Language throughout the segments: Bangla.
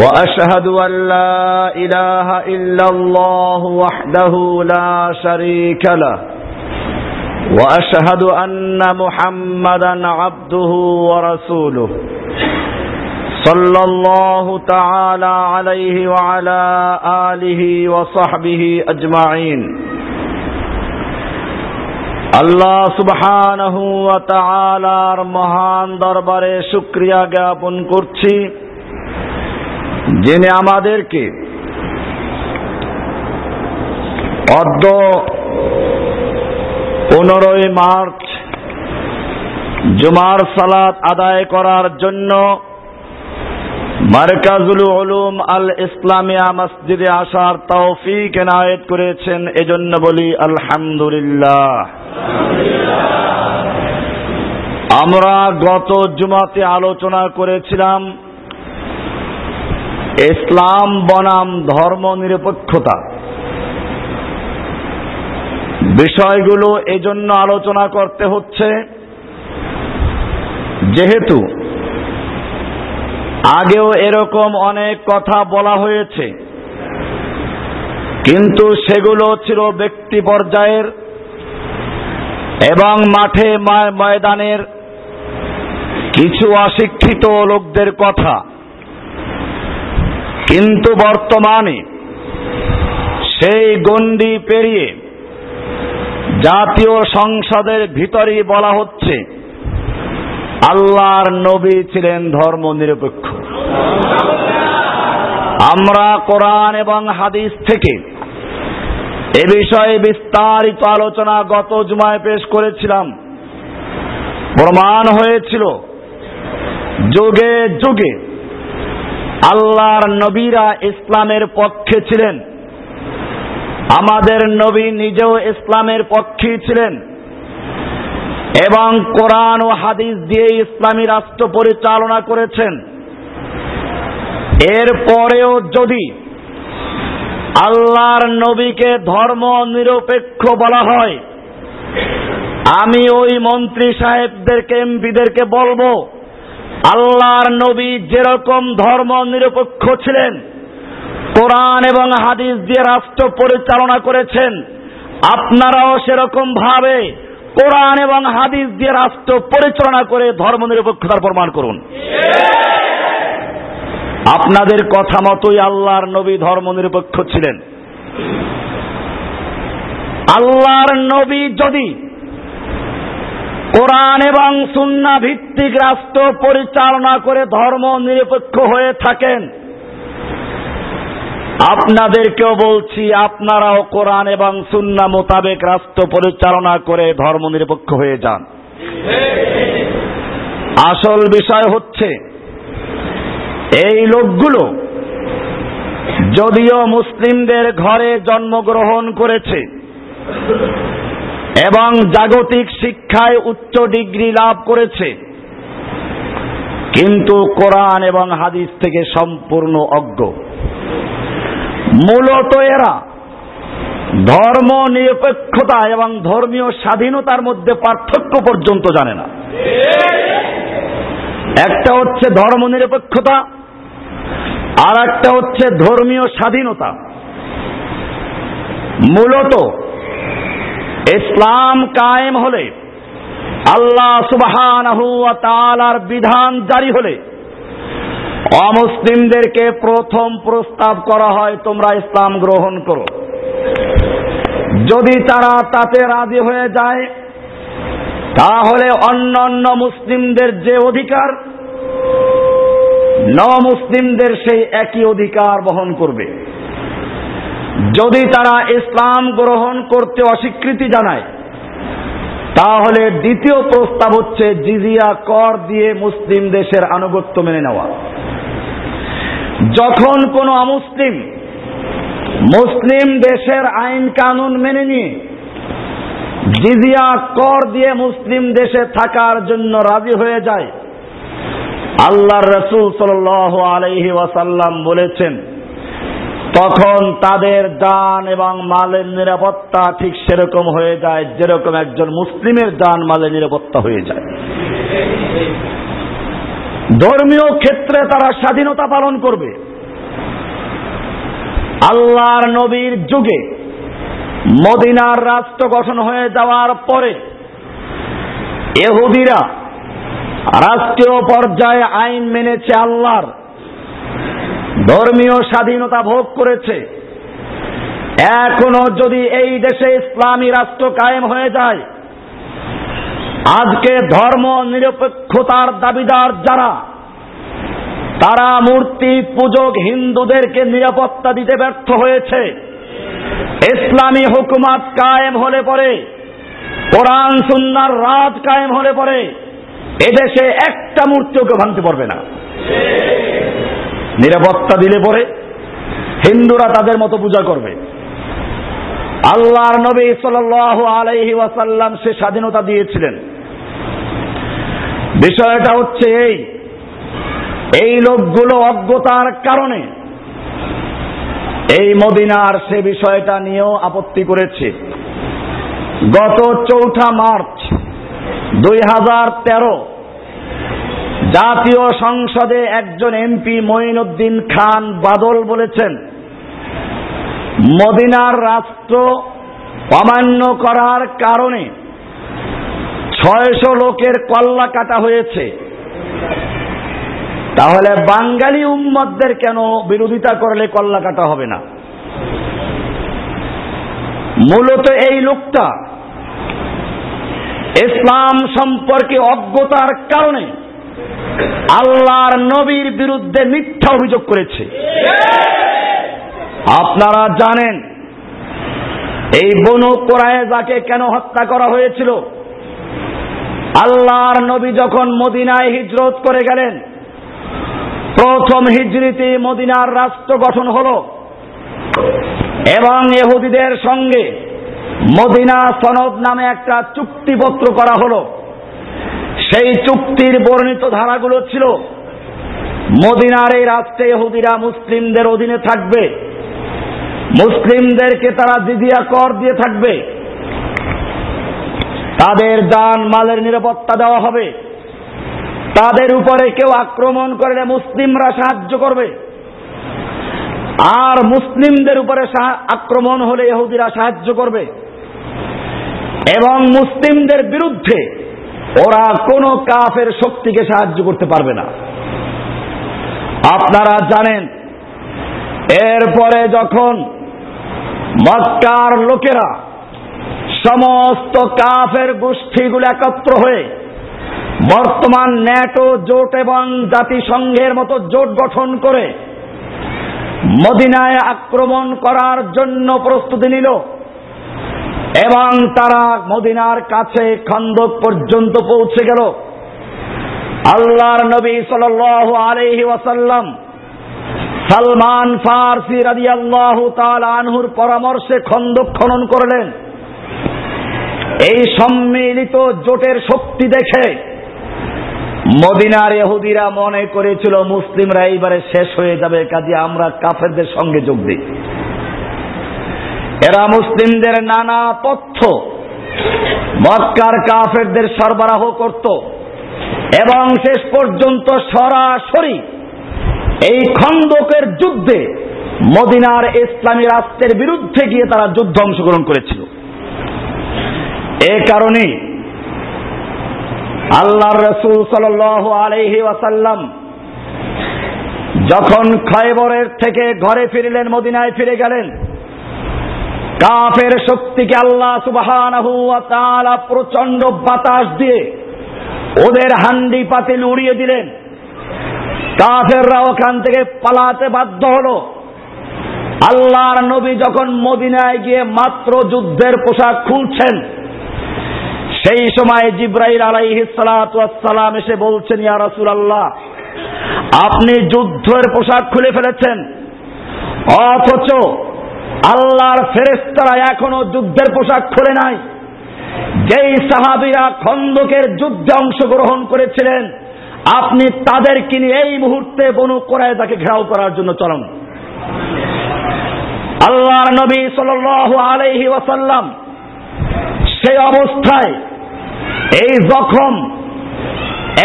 واشهد ان لا اله الا الله وحده لا شريك له واشهد ان محمدا عبده ورسوله صلى الله تعالى عليه وعلى اله وصحبه اجمعين আল্লাহ সুবহানাহু ওয়া তাআলার মহান দরবারে শুকরিয়া জ্ঞাপন করছি যিনি আমাদেরকে অদ্য পনেরোই মার্চ জুমার সালাত আদায় করার জন্য মারকাজুল উলুম আল ইসলামিয়া মসজিদে আসার তৌফিক এনায়েত করেছেন, এজন্য বলি আলহামদুলিল্লাহ। আমরা গত জুমাতে আলোচনা করেছিলাম ইসলাম বনাম ধর্ম নিরপেক্ষতা। বিষয়গুলো এজন্য আলোচনা করতে হচ্ছে, যেহেতু আগেও এরকম অনেক কথা বলা হয়েছে, কিন্তু সেগুলো ছিল ব্যক্তি পর্যায়ের এবং মাঠে ময়দানের কিছু অশিক্ষিত লোকদের কথা। কিন্তু বর্তমানে সেই গণ্ডি পেরিয়ে জাতীয় সংসদের ভিতরেই বলা হচ্ছে, আল্লাহর নবী ছিলেন ধর্ম নিরপেক্ষ আমরা কোরআন এবং হাদিস থেকে এ বিষয়ে বিস্তারিত আলোচনা গত জুমায় পেশ করেছিলাম। প্রমাণ হয়েছিল, যুগে যুগে আল্লাহর নবীরা ইসলামের পক্ষে ছিলেন। আমাদের নবী নিজেও ইসলামের পক্ষে ছিলেন। এবং কোরআন ও হাদিস দিয়ে ইসলামী রাষ্ট্র পরিচালনা করেছেন। এর পরেও যদি আল্লাহর নবীকে ধর্ম নিরপেক্ষ বলা হয়, আমি ওই মন্ত্রী সাহেবদেরকে, এমপিদেরকে বলব আল্লাহর নবী যেরকম ধর্ম নিরপেক্ষ ছিলেন, কোরআন এবং হাদিস দিয়ে রাষ্ট্র পরিচালনা করেছেন, আপনারাও সেরকম ভাবে কোরআন এবং হাদিস দিয়ে রাষ্ট্র পরিচালনা করে ধর্ম নিরপেক্ষতার প্রমাণ করুন। আপনাদের কথা মতোই আল্লাহর নবী ধর্ম নিরপেক্ষ ছিলেন। আল্লাহর নবী যদি কোরআন এবং সুন্না ভিত্তিক রাষ্ট্র পরিচালনা করে ধর্ম নিরপেক্ষ হয়ে থাকেন। আপনাদেরকেও বলছি, আপনারাও কোরআন এবং সুন্না মোতাবেক রাষ্ট্র পরিচালনা করে ধর্ম নিরপেক্ষ হয়ে যান। আসল বিষয় হচ্ছে, এই লোকগুলো যদিও মুসলিমদের ঘরে জন্মগ্রহণ করেছে এবং জাগতিক শিক্ষায় উচ্চ ডিগ্রি লাভ করেছে। কিন্তু কোরআন এবং হাদিস থেকে সম্পূর্ণ অজ্ঞ। মূলত এরা ধর্ম নিরপেক্ষতা এবং ধর্মীয় স্বাধীনতার মধ্যে পার্থক্য পর্যন্ত জানে না। একটা হচ্ছে ধর্ম নিরপেক্ষতা আর একটা হচ্ছে ধর্মীয় স্বাধীনতা। মূলত ইসলাম কায়েম হলে, আল্লাহ সুবহানাহু ওয়া তাআলার বিধান জারি হলে, অমুসলিমদেরকে প্রথম প্রস্তাব করা হয়, তোমরা ইসলাম গ্রহণ করো। যদি তারা তাতে রাজি হয়ে যায়, তাহলে অন্য অন্য মুসলিমদের যে অধিকার ন মুসলিমদের সেই একই অধিকার বহন করবে। যদি তারা ইসলাম গ্রহণ করতে অস্বীকৃতি জানায়, তাহলে দ্বিতীয় প্রস্তাব হচ্ছে জিজিয়া কর দিয়ে মুসলিম দেশের আনুগত্য মেনে নেওয়া। যখন কোনো অমুসলিম মুসলিম দেশের আইন কানুন মেনে নিয়ে জিজিয়া কর দিয়ে মুসলিম দেশে থাকার জন্য রাজি হয়ে যায়, আল্লাহর রসুল সাল আলহি ওয়াসাল্লাম বলেছেন তখন তাদের দান এবং মালের নিরাপত্তা ঠিক সেরকম হয়ে যায়, যেরকম একজন মুসলিমের দান মালের নিরাপত্তা হয়ে যায়। ধর্মীয় ক্ষেত্রে তারা স্বাধীনতা পালন করবে। আল্লাহর নবীর যুগে মদিনার রাষ্ট্র গঠন হয়ে যাওয়ার পরে এহুদিরা রাষ্ট্রীয় পর্যায়ে আইন মেনেছে আল্লাহর। ধর্মীয় স্বাধীনতা ভোগ করেছে। এখনও যদি এই দেশে ইসলামী রাষ্ট্র কায়েম হয়ে যায়, আজকে ধর্ম নিরপেক্ষতার দাবিদার যারা, তারা মূর্তি পূজক হিন্দুদেরকে নিরাপত্তা দিতে ব্যর্থ হয়েছে। ইসলামী হুকুমাত কায়েম হলে পরে, কোরআন, সুন্নার রাজ কায়েম হলে পরে, এদেশে একটা মূর্তিও কেউ ভাঙতে পারবে না। নিরাপত্তা দিলে পরে হিন্দুরা তাদের মতো পূজা করবে। আল্লাহর নবী সাল আলাইহি ওয়াসাল্লাম সে স্বাধীনতা দিয়েছিলেন। বিষয়টা হচ্ছে এই এই লোকগুলো অজ্ঞতার কারণে এই মদিনার সে বিষয়টা নিয়েও আপত্তি করেছে। গত চৌঠা মার্চ দুই হাজার তেরো জাতীয় সংসদে একজন এমপি মঈনুদ্দিন খান বাদল বলেছেন, মদিনার রাষ্ট্র অমান্য করার কারণে ছয়শো লোকের কল্লা কাটা হয়েছে। তাহলে বাঙালি উম্মতদের কেন বিরোধিতা করলে কল্লা কাটা হবে না? মূলত এই লোকটা ইসলাম সম্পর্কে অজ্ঞতার কারণে আল্লাহর নবীর বিরুদ্ধে মিথ্যা অভিযোগ করেছে। আপনারা জানেন, এই বনু কোরআজাকে কেন হত্যা করা হয়েছিল? আল্লাহর নবী যখন মদিনায় হিজরত করে গেলেন, প্রথম হিজরিতে মদিনার রাষ্ট্র গঠন হল এবং এহুদিদের সঙ্গে মদিনা সনদ নামে একটা চুক্তিপত্র করা হলো। সেই চুক্তির বর্ণিত ধারাগুলো ছিল, মদিনার এই রাষ্ট্রে এহুদিরা মুসলিমদের অধীনে থাকবে, মুসলিমদেরকে তারা জিজিয়া কর দিয়ে থাকবে, তাদের দান মালের নিরাপত্তা দেওয়া হবে, তাদের উপরে কেউ আক্রমণ করলে মুসলিমরা সাহায্য করবে, আর মুসলিমদের উপরে আক্রমণ হলে ইহুদিরা সাহায্য করবে, এবং মুসলিমদের বিরুদ্ধে ওরা কোনো কাফের শক্তিকে সাহায্য করতে পারবে না। আপনারা জানেন, এরপরে যখন মক্কার লোকেরা সমস্ত কাফের গোষ্ঠীগুলো একত্র হয়ে বর্তমান ন্যাটো জোট এবং জাতিসংঘের মতো জোট গঠন করে মদিনায় আক্রমণ করার জন্য প্রস্তুতি নিল এবং তারা মদিনার কাছে খন্দক পর্যন্ত পৌঁছে গেল। আল্লাহর নবী সাল আলহি ওয়াসাল্লাম সালমান ফারসি রাজি আল্লাহ আনহুর পরামর্শে খন্দক খনন করলেন। এই সম্মিলিত জোটের শক্তি দেখে মদিনার এহুদিরা মনে করেছিল, মুসলিমরা এইবারে শেষ হয়ে যাবে, কাজে আমরা কাফেরদের সঙ্গে যোগ দিই। এরা মুসলিমদের নানা তথ্য, মক্কার কাফেরদের সরবরাহ করত। এবং শেষ পর্যন্ত সরাসরি এই খন্দকের যুদ্ধে মদিনার ইসলামী রাষ্ট্রের বিরুদ্ধে গিয়ে তারা যুদ্ধ অংশগ্রহণ করেছিল। এ কারণে আল্লাহর রসুল সাল আলহি ওয়াসাল্লাম যখন খয়বরের থেকে ঘরে ফিরলেন, মদিনায় ফিরে গেলেন কাফের শক্তিকে আল্লাহ সুবাহান প্রচণ্ড বাতাস দিয়ে ওদের হান্ডি পাতিল উড়িয়ে দিলেন। কাফেররা ওখান থেকে পালাতে বাধ্য হলো। আল্লাহর নবী যখন মদিনায় গিয়ে মাত্র যুদ্ধের পোশাক খুলছেন, সেই সময় জিব্রাইল আলাইহি সালাম এসে বলছেন, ইয়া রাসূলুল্লাহ, আপনি যুদ্ধের পোশাক খুলে ফেলেছেন। অথচ আল্লাহর ফেরেস্তারা এখনও যুদ্ধের পোশাক খুলে নাই। যেই সাহাবিরা খন্দকের যুদ্ধে অংশগ্রহণ করেছিলেন, আপনি তাদেরকে নিয়ে এই মুহূর্তে বনু করায় তাকে ঘেরাও করার জন্য চলুন। আল্লাহর নবী সাল আলহি ওয়াসাল্লাম সেই অবস্থায় এই জখম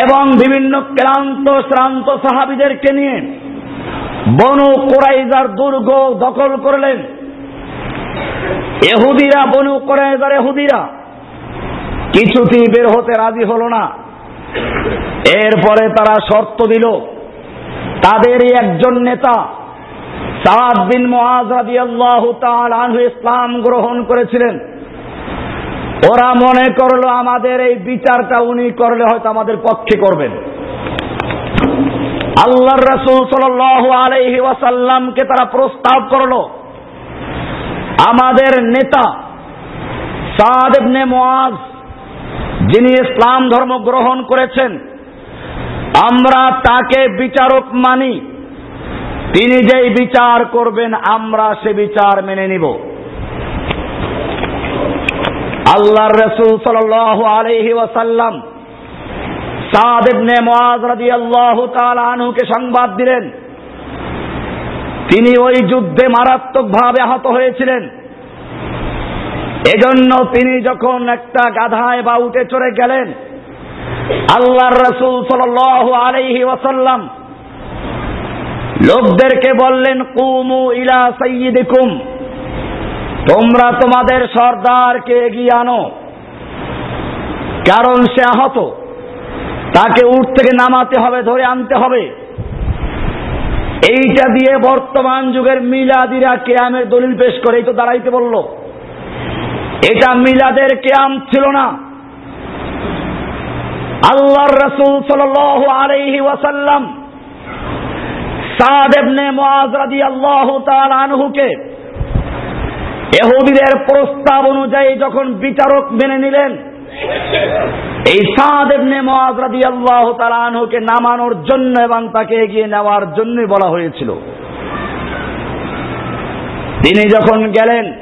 এবং বিভিন্ন ক্লান্ত শ্রান্ত সাহাবিদেরকে নিয়ে বনু কোরাইজার দুর্গ দখল করলেন। এহুদিরা বনু কোরাইজার এহুদিরা কিছুতেই বের হতে রাজি হলো না। এরপরে তারা শর্ত দিল, তাদেরই একজন নেতা সাদ বিন মুআজ রাদিয়াল্লাহু ইসলাম গ্রহণ করেছিলেন। ওরা মনে করল, আমাদের এই বিচারটা উনি করলে হয়তো আমাদের পক্ষে করবেন। আল্লাহর রাসূল সাল্লাল্লাহু আলাইহি ওয়াসাল্লামকে তারা প্রস্তাব করল। আমাদের নেতা সাদ ইবনে যিনি ইসলাম ধর্ম গ্রহণ করেছেন, আমরা তাকে বিচারক মানি। তিনি যেই বিচার করবেন, আমরা সে বিচার মেনে নিব। আল্লাহর রসুল সাল আলহি ওয়াসাল্লাম সাদ ইবনে মুআজ রাদিয়াল্লাহু তাআলা আনহুকে সংবাদ দিলেন। তিনি ওই যুদ্ধে মারাত্মকভাবে আহত হয়েছিলেন। এজন্য তিনি যখন একটা গাধায় বা উঠে চড়ে গেলেন, আল্লাহর রসুল সাল আলহি ওয়াসাল্লাম লোকদেরকে বললেন, কুমু ইলা সৈয়িদিকুম তোমরা তোমাদের সর্দারকে এগিয়ে আনো, কারণ সে আহত। তাকে উঠ থেকে নামাতে হবে, ধরে আনতে হবে। এইটা দিয়ে বর্তমান যুগের মিলাদিরা কেয়ামের দলিল পেশ করে, এই তো দাঁড়াইতে বলল। এটা মিলাদের কেয়াম ছিল না। আল্লাহর রসুল সাল আলাইহি ওয়াসাল্লাম সাদ ইবনে মুআজ রাদিয়াল্লাহু তাআলা আনহুকে এহুদিদের প্রস্তাব অনুযায়ী যখন বিচারক মেনে নিলেন এই সাদ ইবনে মুআজ রাদিয়াল্লাহু তাআলা আনহুকে নামানোর জন্য এবং তাকে এগিয়ে নেওয়ার জন্য বলা হয়েছিল। তিনি যখন গেলেন,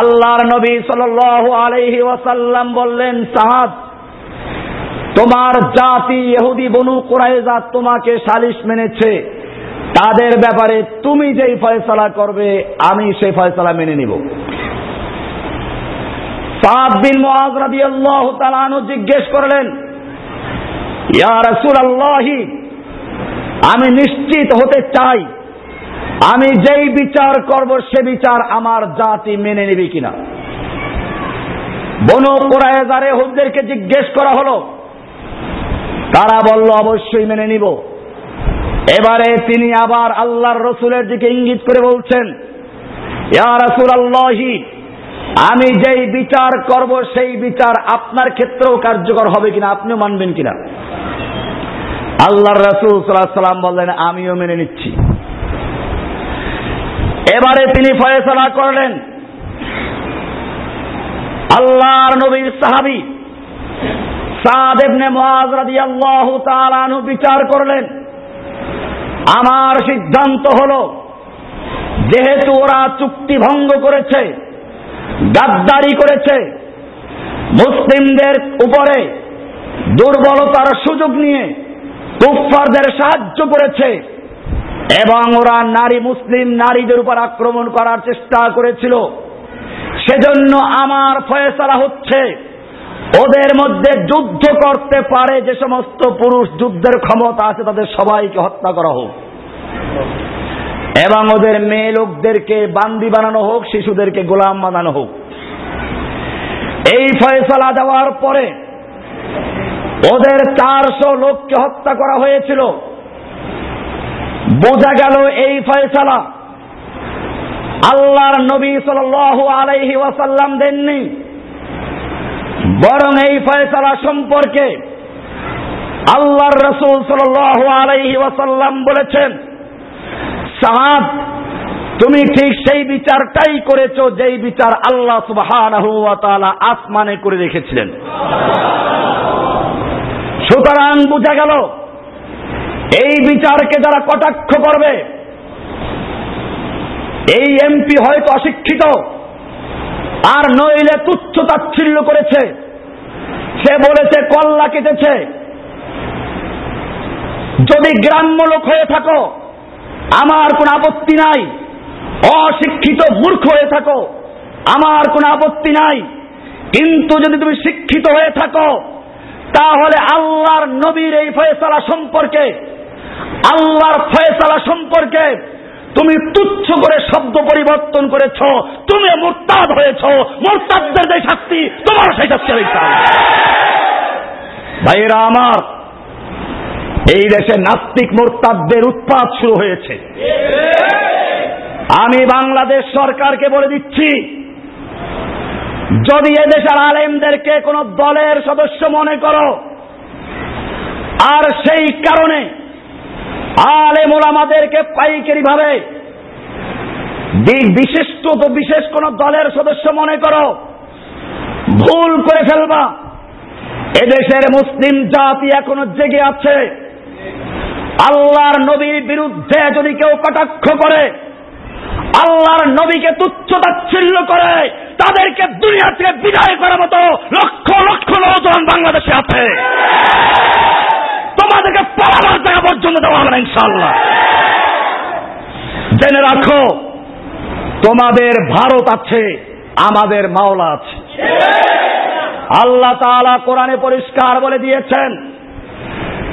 আল্লাহর নবী সাল্লাল্লাহু আলাইহি ওয়াসাল্লাম বললেন সাহাদ তোমার জাতি ইহুদি, বনু কুরাইজা তোমাকে সালিশ মেনেছে। তাদের ব্যাপারে তুমি যেই ফয়সলা করবে, আমি সেই ফয়সলা মেনে নিব। সাদ জিজ্ঞেস করলেন, ইয়া আমি নিশ্চিত হতে চাই, আমি যেই বিচার করব সে বিচার আমার জাতি মেনে নেবে কিনা? বনু কোরআজারে হুদদেরকে জিজ্ঞেস করা হলো, তারা বলল, অবশ্যই মেনে নিব। এবারে তিনি আবার আল্লাহর রসুলের দিকে ইঙ্গিত করে বলছেন, ইয়া আমি যেই বিচার করব, সেই বিচার আপনার ক্ষেত্রেও কার্যকর হবে কিনা আপনিও মানবেন কিনা? আল্লাহর রসুল সাল্লাম বললেন, আমিও মেনে নিচ্ছি। এবারে তিনি ফয়সলা করলেন। আল্লাহর নবীর সাহাবি সাদ রাদিয়াল্লাহু তাআলা আনহু বিচার করলেন। আমার সিদ্ধান্ত হলো, যেহেতু ওরা চুক্তি ভঙ্গ করেছে গাদ্দারি করেছে। মুসলিমদের উপরে দুর্বলতার সুযোগ নিয়ে কুফফারদের সাহায্য করেছে এবং ওরা নারী মুসলিম নারীদের উপর আক্রমণ করার চেষ্টা করেছিল। সেজন্য আমার ফয়সলা হচ্ছে, ওদের মধ্যে যুদ্ধ করতে পারে যে সমস্ত পুরুষ যুদ্ধের ক্ষমতা আছে, তাদের সবাইকে হত্যা করা হোক। এবং ওদের মেয়ে লোকদেরকে, বান্দি বানানো হোক, শিশুদেরকে গোলাম বানানো হোক। এই ফয়সলা দেওয়ার পরে ওদের চারশো লোককে হত্যা করা হয়েছিল। বোঝা গেল এই ফয়সলা আল্লাহর নবী সাল আলাইহি ওয়াসাল্লাম দেননি। বরং এই ফয়সলা সম্পর্কে আল্লাহর রসুল সাল আলাইহি ওয়াসাল্লাম বলেছেন সাহাদ তুমি ঠিক সেই বিচারটাই করেছ যেই বিচার আল্লাহ সুবাহ আসমানে করে রেখেছিলেন। সুতরাং বোঝা গেল, এই বিচারকে যারা কটাক্ষ করবে, এই এমপি হয়তো অশিক্ষিত, আর নইলে তুচ্ছ তাচ্ছিল্য করেছে। সে বলেছে, কল্লা কেটেছে। যদি গ্রাম্য লোক হয়ে থাকো আমার কোনো আপত্তি নাই। অশিক্ষিত মূর্খ হয়ে থাকো। আমার কোনো আপত্তি নাই। কিন্তু যদি তুমি শিক্ষিত হয়ে থাকো, তাহলে আল্লাহর নবীর এই ফয়সালা সম্পর্কে, আল্লাহর ফয়সালা সম্পর্কে তুমি তুচ্ছ করে শব্দ পরিবর্তন করেছ। তুমি মোরতাদ হয়েছ। মোরতাদদের যে শাস্তি তোমার সেই শাস্তি ভাইরা আমার এই দেশে নাস্তিক মোরতাদদের উৎপাদ শুরু হয়েছে। আমি বাংলাদেশ সরকারকে বলে দিচ্ছি, যদি এদেশের আলেমদেরকে কোন দলের সদস্য মনে করো, আর সেই কারণে আলেম ওলামাদেরকে পাইকারি ভাবে বিশিষ্ট তো বিশেষ কোন দলের সদস্য মনে করো, ভুল করে ফেলবা। এদেশের মুসলিম জাতি এখনও জেগে আছে। আল্লাহর নবীর বিরুদ্ধে যদি কেউ কটাক্ষ করে, আল্লাহর নবীকে তুচ্ছ তাচ্ছিল্য করে, তাদেরকে দুনিয়া থেকে বিদায় করার মতো লক্ষ লক্ষ নৌজওয়ান বাংলাদেশে আছে। তোমাদেরকে পালানোর জায়গা পর্যন্ত দেওয়া হবে না ইনশাল্লাহ জেনে রাখো, তোমাদের ভারত আছে, আমাদের মাওলা আছে। আল্লাহ তাআলা কোরআনে পরিষ্কার বলে দিয়েছেন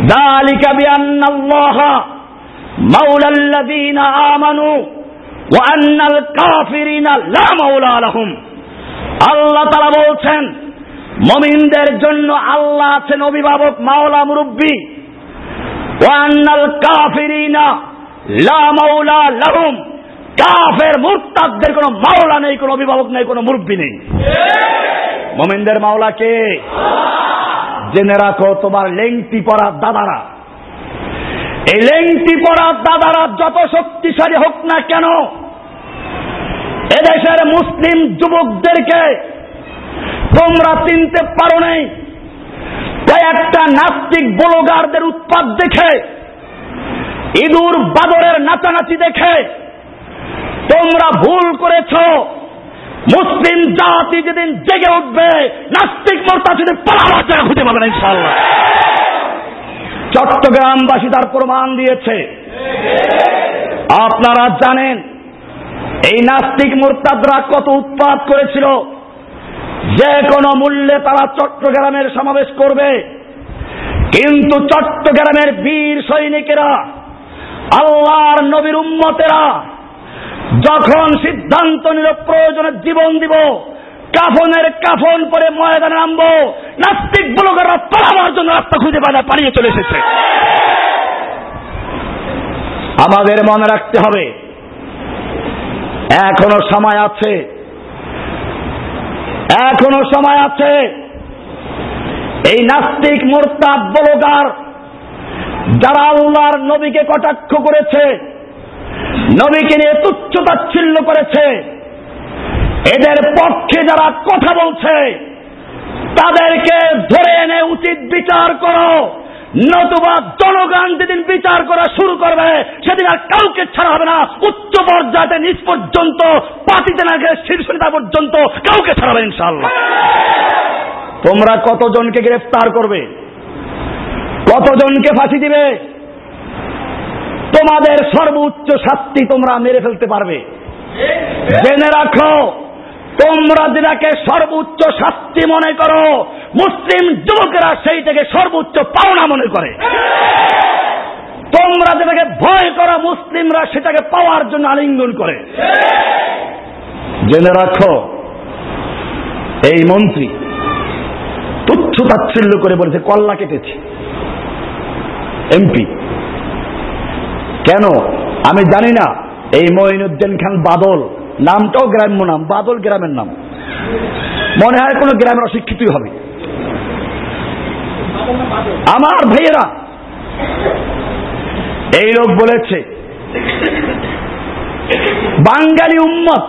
দালিকা বিআন্নাল্লাহ মাওলাল্লাযীনা আমানু ওয়া আন্নাল কাফিরিনা লা মাওলা লাহুম আল্লাহ তাআলা বলছেন, মমিনদের জন্য আল্লাহ আছেন অভিভাবক, মাওলা, মুরব্বী। ওয়ান্নাল কাফিরিনা লা মাওলা লাহুম। কাফের মুরতাদদের কোনো মাওলা নেই, কোনো অভিভাবক নেই, কোনো মুরব্বী নেই। মমিনদের মাওলা কে? জেনে রাখো, তোমার লেংটি পড়া দাদারা। এই লেংটি পড়া দাদারা যত শক্তিশালী হোক না কেন, এদেশের মুসলিম যুবকদেরকে তোমরা চিনতে পারো নাই একটা নাস্তিক বলগারদের উৎপাদ দেখে, ইঁদুর বাদরের নাচানাচি দেখে তোমরা ভুল করেছ। মুসলিম জাতি যেদিন জেগে উঠবে, নাস্তিক মোর্তা যদি পালাবার খুঁজে পাবে না ইনশাল্লাহ চট্টগ্রামবাসী তার প্রমাণ দিয়েছে। আপনারা জানেন, এই নাস্তিক মোরতাদরা কত উৎপাত করেছিল। যে কোনো মূল্যে তারা চট্টগ্রামের সমাবেশ করবে। কিন্তু চট্টগ্রামের বীর সৈনিকেরা, আল্লাহর নবীর উম্মতেরা যখন সিদ্ধান্ত নিল প্রয়োজনে জীবন দিব, কাফনের কাফন পরে ময়দানে নামবো, নাস্তিক ব্লগাররা পালাবার জন্য রাস্তা খুঁজে পায় পালিয়ে চলে এসেছে। আমাদের মনে রাখতে হবে, এখনও সময় আছে, এখনও সময় আছে। এই নাস্তিক মোরতাদ বলগার যারা আল্লাহর নবীকে কটাক্ষ করেছে নবীকে নিয়ে তুচ্ছ তাচ্ছিল্য করেছে। এদের পক্ষে যারা কথা বলছে, তাদেরকে ধরে এনে উচিত বিচার করো। নতুবা জনগণ যেদিন বিচার করা শুরু করবে, সেদিন আর কাউকে ছাড়া হবে না। উচ্চ পর্যায়ে নিজ পর্যন্ত পাতিতে না গেলে শীর্ষ নেতা পর্যন্ত কাউকে ছাড়াবে ইনশাল্লাহ তোমরা কতজনকে গ্রেফতার করবে? কতজনকে ফাঁসি দিবে? তোমাদের সর্বোচ্চ শাস্তি তোমরা মেরে ফেলতে পারবে। জেনে রাখো, তোমরা যেটাকে সর্বোচ্চ শাস্তি মনে করো, মুসলিম যুবকেরা সেইটাকে সর্বোচ্চ পাওনা মনে করে। তোমরা যেটাকে ভয় করা, মুসলিমরা সেটাকে পাওয়ার জন্য আলিঙ্গন করে। জেনে রাখো, এই মন্ত্রী তুচ্ছ তাচ্ছিল্য করে বলেছে, কল্লা কেটেছে। এমপি কেন? আমি জানি না। এই মঈনুদ্দিন খান বাদল, নামটাও গ্রাম্য নাম, বাদল গ্রামের নাম। মনে হয় কোনো গ্রামের অশিক্ষিতই হবে। আমার ভাইয়েরা, এই লোক বলেছে, বাঙালি উম্মত,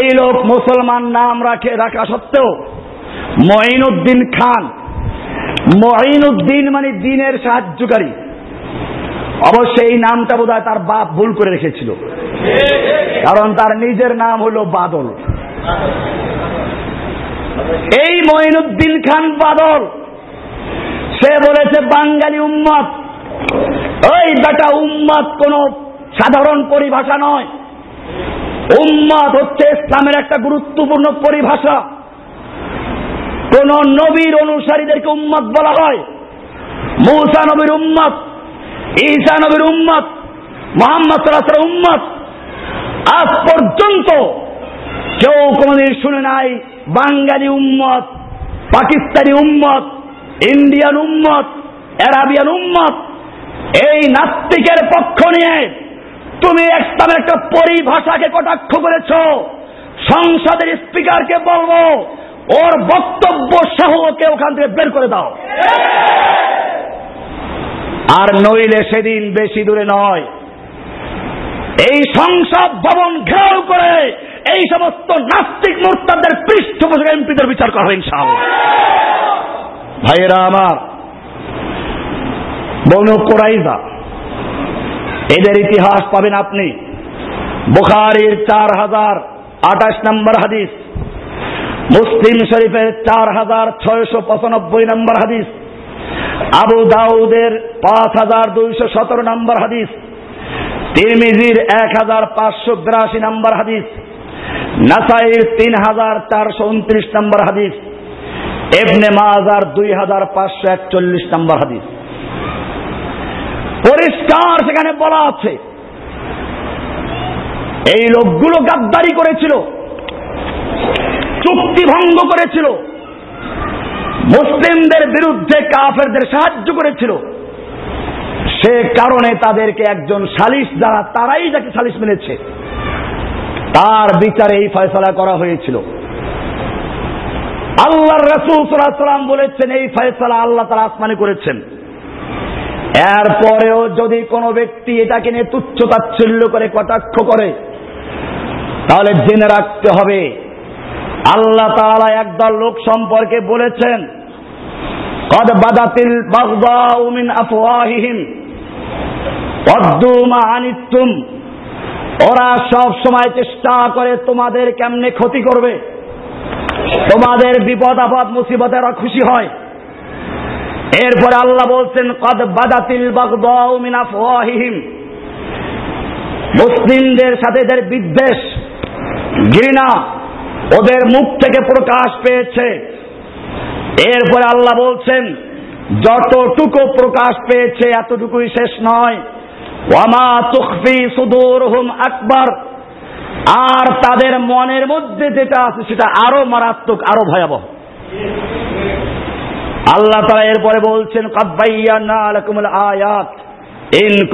এই লোক মুসলমান নাম রাখে, রাখা সত্ত্বেও মঈনুদ্দিন খান, মঈনুদ্দিন মানে দিনের সাহায্যকারী। অবশ্য এই নামটা বোধ তার বাপ ভুল করে রেখেছিল। কারণ তার নিজের নাম হলো বাদল। এই মঈনুদ্দিন খান বাদল, সে বলেছে, বাঙালি উম্মত। ওই বেটা উম্মত কোন সাধারণ পরিভাষা নয়। উম্মত হচ্ছে ইসলামের একটা গুরুত্বপূর্ণ পরিভাষা। কোন নবীর অনুসারীদেরকে উম্মত বলা হয়। মৌসা নবীর উম্মত ঈসা নবীর উম্মত, মোহাম্মদ উম্মত। আজ পর্যন্ত কেউ কোনদিন শুনে নাই, বাঙালি উম্মত, পাকিস্তানি উম্মত, ইন্ডিয়ান উম্মত, অ্যারাবিয়ান উম্মত। এই নাস্তিকের পক্ষ নিয়ে তুমি ইসলামের একটা পরিভাষাকে কটাক্ষ করেছ। সংসদের স্পিকারকে বলব, ওর বক্তব্য সহ ওকে ওখান থেকে বের করে দাও। আর নইলে সেদিন বেশি দূরে নয়। এই সংসদ ভবন ঘেরাও করে এই সমস্ত নাস্তিক মোর্তাদের পৃষ্ঠপোষক এমপিদের বিচার করা হবে ভাইয়েরা আমার, বনু কোরাইজা এদের ইতিহাস পাবেন আপনি। বুখারির চার হাজার আঠাশ নম্বর হাদিস, মুসলিম শরীফের চার হাজার ছয়শো পঁচানব্বই নম্বর হাদিস আবু দাউদের পাঁচ হাজার দুইশো সতেরো নম্বর হাদিস। তিরমিজির এক হাজার পাঁচশো বিরাশি নম্বর হাদিস। নাসাইর তিন হাজার চারশো উনত্রিশ নম্বর হাদিস। এবনে মাজার দুই হাজার পাঁচশো একচল্লিশ নম্বর হাদিস। পরিষ্কার সেখানে বলা আছে, এই লোকগুলো গাদ্দারি করেছিল, চুক্তি ভঙ্গ করেছিল মুসলিমদের বিরুদ্ধে কাফেরদের সাহায্য করেছিল। সে কারণে তাদেরকে একজন সালিশ যারা, তারাই যাকে সালিশ মেনেছে। তার বিচারে এই ফয়সলা করা হয়েছিল। আল্লাহর রসুল সাল্লাম বলেছেন, এই ফয়সলা আল্লাহ তারা আসমানে করেছেন। এরপরেও যদি কোনো ব্যক্তি এটাকে নিয়ে তুচ্ছ তাচ্ছল্য করে, কটাক্ষ করে, তাহলে জেনে রাখতে হবে, আল্লাহ তাআলা একদল লোক সম্পর্কে বলেছেন কদ বাদাতিল বাগদাউ মিন আফওয়াহিহিম মা আনিতুম ওরা সব সময় চেষ্টা করে তোমাদের কেমনে ক্ষতি করবে। তোমাদের বিপদ, আপদ, মুসিবতে ওরা খুশি হয়। এরপরে আল্লাহ বলছেন, কদ বাদাতিল মুসলিমদের সাথে এদের বিদ্বেষ, ঘৃণা ওদের মুখ থেকে প্রকাশ পেয়েছে। এরপরে আল্লাহ বলছেন, যতটুকু প্রকাশ পেয়েছে, এতটুকুই শেষ নয়। ওয়ামা সুদূর হুম আকবর। আর তাদের মনের মধ্যে যেটা আছে, সেটা আরও মারাত্মক, আরও ভয়াবহ। আল্লাহ তারা এরপরে বলছেন আয়াত, ইন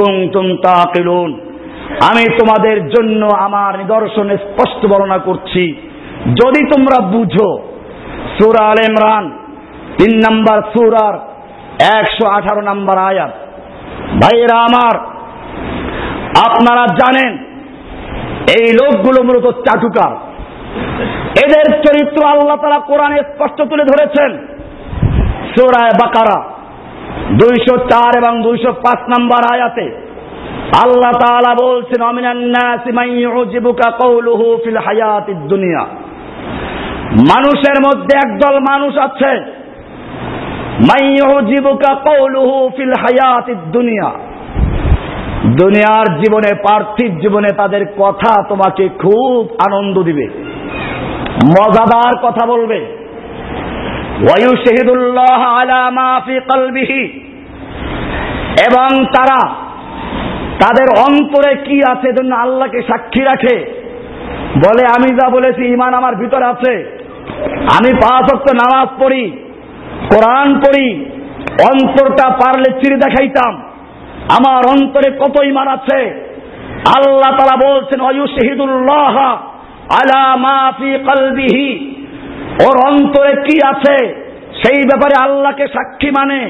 আমি তোমাদের জন্য আমার নিদর্শনে স্পষ্ট বর্ণনা করছি। যদি তোমরা বুঝো, সুরা আল ইমরান তিন নম্বর সুরার একশো আঠারো নম্বর আয়াত। ভাইয়েরা আমার, আপনারা জানেন, এই লোকগুলো মূলত চাটুকার। এদের চরিত্র আল্লাহ তারা কোরআনে স্পষ্ট তুলে ধরেছেন। সুরায় বাকারা, দুইশো চার এবং দুইশো পাঁচ নম্বর আয়াতে আল্লাহ তাআলা বলছেন ফিল হায়াতিদ দুনিয়া। মানুষের মধ্যে একদল মানুষ আছে ফিল দুনিয়া। দুনিয়ার জীবনে, পার্থিব জীবনে তাদের কথা তোমাকে খুব আনন্দ দিবে। মজাদার কথা বলবে। এবং তারা তাদের অন্তরে কি আছে জন্য আল্লাহকে সাক্ষী রাখে। বলে, আমি যা বলেছি ইমান আমার ভিতরে আছে। আমি পাঁচ নামাজ পড়ি। কোরআন পড়ি, অন্তরটা পারলে চিরে দেখাইতাম। আমার অন্তরে কত ইমান আছে। আল্লাহ তারা বলছেন অয়ুশহিদুল্লাহ আলা মাফি ওর অন্তরে কি আছে, সেই ব্যাপারে আল্লাহকে সাক্ষী মানে।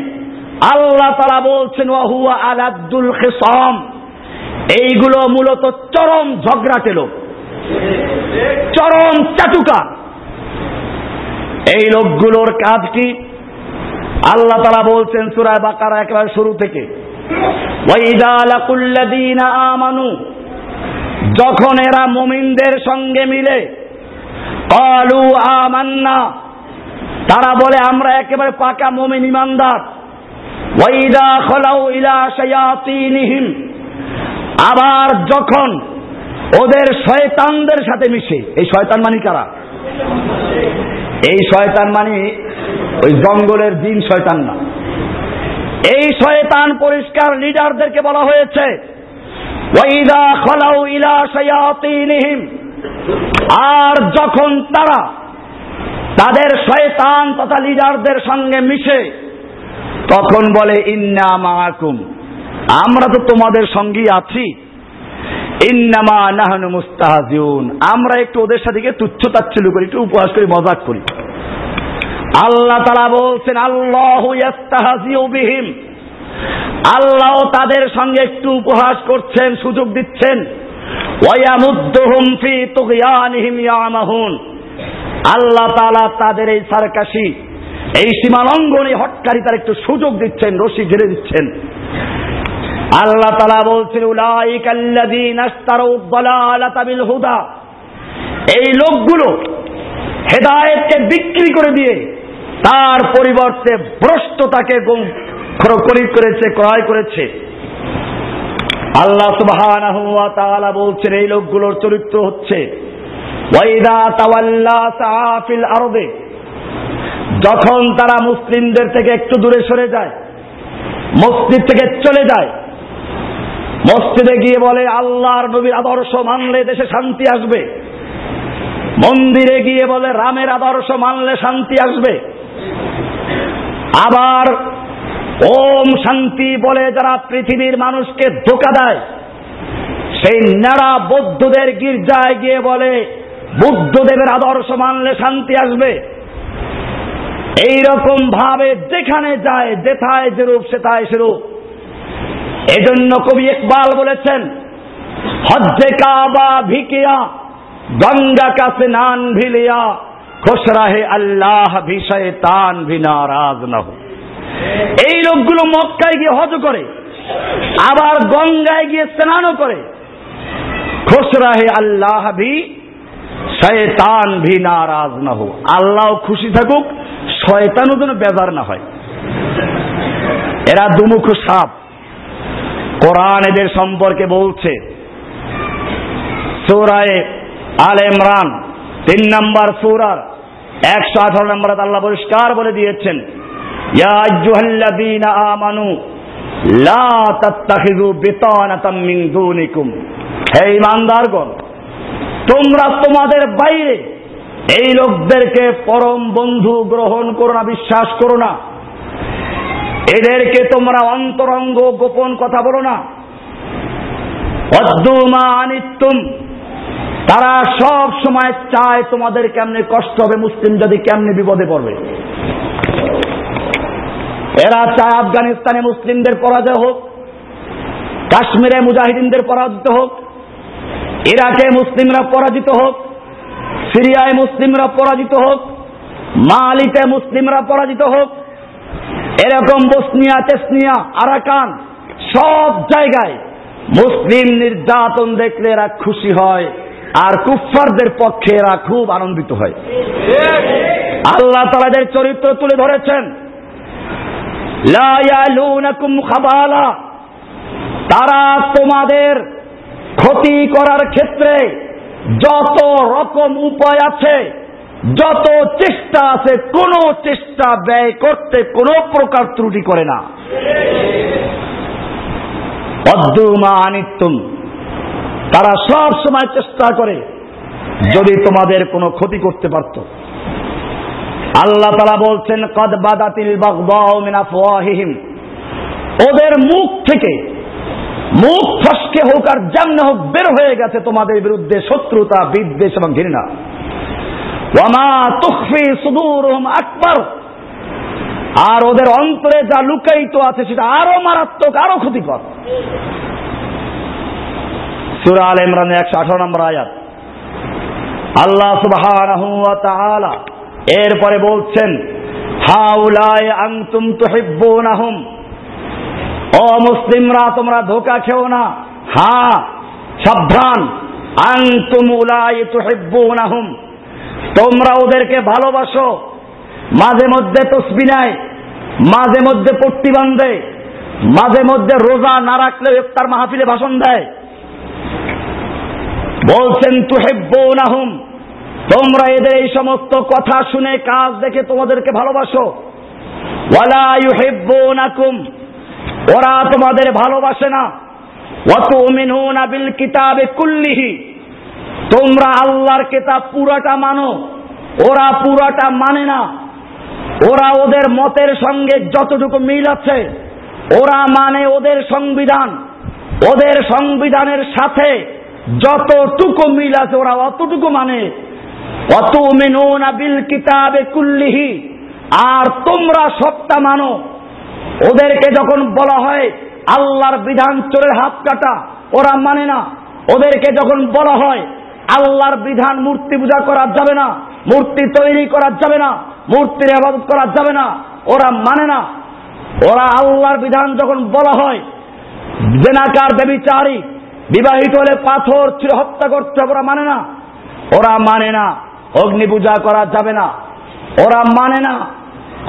আল্লাহ তারা বলছেন ওয়াহুয়া আলাদুল খেসম। এইগুলো মূলত চরম ঝগড়াটে লোক। চরম চাটুকা। এই লোকগুলোর কাজ কি? আল্লাহ তারা বলছেন সুরায় বাকারা একেবারে শুরু থেকে। আমানু, যখন এরা মুমিনদের সঙ্গে মিলে কলু আমান্না, তারা বলে, আমরা একেবারে পাকা মুমিন ইমানদার। ওয়াইদা খলাউ ইলা শায়াতিনহিম, আবার যখন ওদের শয়তানদের সাথে মিশে, এই শয়তান মানি কারা? এই শয়তান মানি ওই জঙ্গলের দিন শয়তান না। এই শয়তান পরিষ্কার লিডারদেরকে বলা হয়েছে খলাউ ইলা আর যখন তারা তাদের শয়তান তথা লিডারদের সঙ্গে মিশে, তখন বলে, ইন্না মাকুম আমরা তো তোমাদের সঙ্গেই আছি। ইন্নামা নাহানু মুস্তাহাজিউন। আমরা একটু ওদের সাথে তুচ্ছ তাচ্ছিল্য করি, একটু উপহাস করি, মজাক করি। আল্লাহ তারা বলছেন, আল্লাহ আল্লাহ তাদের সঙ্গে একটু উপহাস করছেন, সুযোগ দিচ্ছেন। আল্লাহ তালা তাদের এই সারকাশি এই সীমালঙ্ঘনে হটকারী তার একটু সুযোগ দিচ্ছেন, রশি ঘিরে দিচ্ছেন। আল্লাহ তালা বলছেন হুদা এই লোকগুলো হেদায়েতকে বিক্রি করে দিয়ে তার পরিবর্তে ভ্রষ্টতাকে করেছে, ক্রয় করেছে। আল্লাহ তাআলা বলছেন, এই লোকগুলোর চরিত্র হচ্ছে আরদে। যখন তারা মুসলিমদের থেকে একটু দূরে সরে যায়, মসজিদ থেকে চলে যায়, মসজিদে গিয়ে বলে, আল্লাহর নবীর আদর্শ মানলে দেশে শান্তি আসবে। মন্দিরে গিয়ে বলে, রামের আদর্শ মানলে শান্তি আসবে। আবার ওম শান্তি বলে যারা পৃথিবীর মানুষকে ধোকা দেয়, সেই নারা বৌদ্ধদের গির্জায় গিয়ে বলে, বুদ্ধদেবের আদর্শ মানলে শান্তি আসবে। এইরকম ভাবে যেখানে যায়, যেথায় যেরূপ, সেথায় সেরূপ। এজন্য কবি ইকবাল বলেছেন, হজ্জে কাবা ভিকিয়া, গঙ্গা কাছে নান ভিলিয়া খোসরাহে আল্লাহ বিষয়ে তান ভি নারাজ না এই লোকগুলো মক্কায় গিয়ে হজ করে, আবার গঙ্গায় গিয়ে স্নানও করে। খোসরাহে আল্লাহ ভি শয়তান, ভি নারাজ না হোক আল্লাহ খুশি থাকুক, শয়তানও যেন বেজার না হয়। এরা দুমুখ সাপ। কোরআন এদের সম্পর্কে বলছে। সৌরায় আল ইমরান তিন নম্বর সৌরার একশো আঠারো নম্বর আল্লাহ পরিষ্কার বলে দিয়েছেন আমানু মিন তোমরা তোমাদের বাইরে এই লোকদেরকে পরম বন্ধু গ্রহণ করো না, বিশ্বাস করো না। এদেরকে তোমরা অন্তরঙ্গ গোপন কথা বলো না। অদ্দুমা আনিত্যুম তারা সব সময় চায় তোমাদের কেমনে কষ্ট হবে, মুসলিম যদি কেমনে বিপদে পড়বে। এরা চায় আফগানিস্তানে মুসলিমদের পরাজয় হোক, কাশ্মীরে মুজাহিদিনদের পরাজিত হোক, ইরাকে মুসলিমরা পরাজিত হোক, সিরিয়ায় মুসলিমরা পরাজিত হোক, মালিতে মুসলিমরা পরাজিত হোক, এরকম বসনিয়া তেসনিয়া আরাকান সব জায়গায় মুসলিম নির্যাতন দেখলে এরা খুশি হয়। আর কুফারদের পক্ষে এরা খুব আনন্দিত হয়। আল্লাহ তালাদের চরিত্র তুলে ধরেছেন। তারা তোমাদের ক্ষতি করার ক্ষেত্রে যত রকম উপায় আছে, যত চেষ্টা আছে, কোন চেষ্টা ব্যয় করতে কোন প্রকার ত্রুটি করে না। অদ্যুমা আনিত্যম তারা সব সময় চেষ্টা করে যদি তোমাদের কোনো ক্ষতি করতে পারত। আল্লাহ তারা বলছেন, কদ বাদাতিল বাগদাহিম ওদের মুখ থেকে, মুখ ফসকে হোক আর জামনে হোক, বের হয়ে গেছে তোমাদের বিরুদ্ধে শত্রুতা, বিদ্বেষ এবং ঘৃণা। আকবার। আর ওদের অন্তরে যা লুকায়িত আছে, সেটা আরও মারাত্মক, আরও ক্ষতিকর। সুরা আল ইমরান একশো আঠারো নম্বর আয়াত। আল্লাহ ওয়া এরপরে বলছেন, হাউলায় আনতুম তুহিব্বুনাহুম। ও মুসলিমরা, তোমরা ধোকা খেও না। হা, সাবধান। আনতুম উলাই তুহিব্বুনাহুম। তোমরা ওদেরকে ভালোবাসো। মাঝে মধ্যে তসবি নেয়, মাঝে মধ্যে পট্টি বান্ধে মাঝে মধ্যে রোজা না রাখলে ইফতার মাহফিলে ভাষণ দেয়। বলছেন, তুহিব্বুনাহুম, তোমরা এদের এই সমস্ত কথা শুনে কাজ দেখে তোমাদেরকে ভালোবাসো। ওয়ালা ইউহিব্বুনাকুম, ওরা তোমাদের ভালোবাসে না। ওয়াতুমিনুনা বিল কিতাবে কুল্লিহি, তোমরা আল্লাহর কিতাব পুরাটা মানো, ওরা পুরাটা মানে না। ওরা ওদের মতের সঙ্গে যতটুকু মিল আছে, ওরা মানে ওদের সংবিধান, ওদের সংবিধানের সাথে যতটুকু মিল আছে ওরা অতটুকু মানে। অত মেনুনা বিল কিতাবে কুল্লিহি। আর তোমরা সত্তা মানো। ওদেরকে যখন বলা হয় আল্লাহর বিধান চোরের হাত কাটা, ওরা মানে না। ওদেরকে যখন বলা হয় আল্লাহর বিধান মূর্তি পূজা করা যাবে না, মূর্তি তৈরি করা যাবে না, মূর্তির আবাদত করা যাবে না, ওরা মানে না। ওরা আল্লাহর বিধান যখন বলা হয়, জেনাকার দেবীচারী বিবাহিত হলে পাথর হত্যা করতে ওরা মানে না। ওরা মানে না, অগ্নি পূজা করা যাবে না। ওরা মানে না,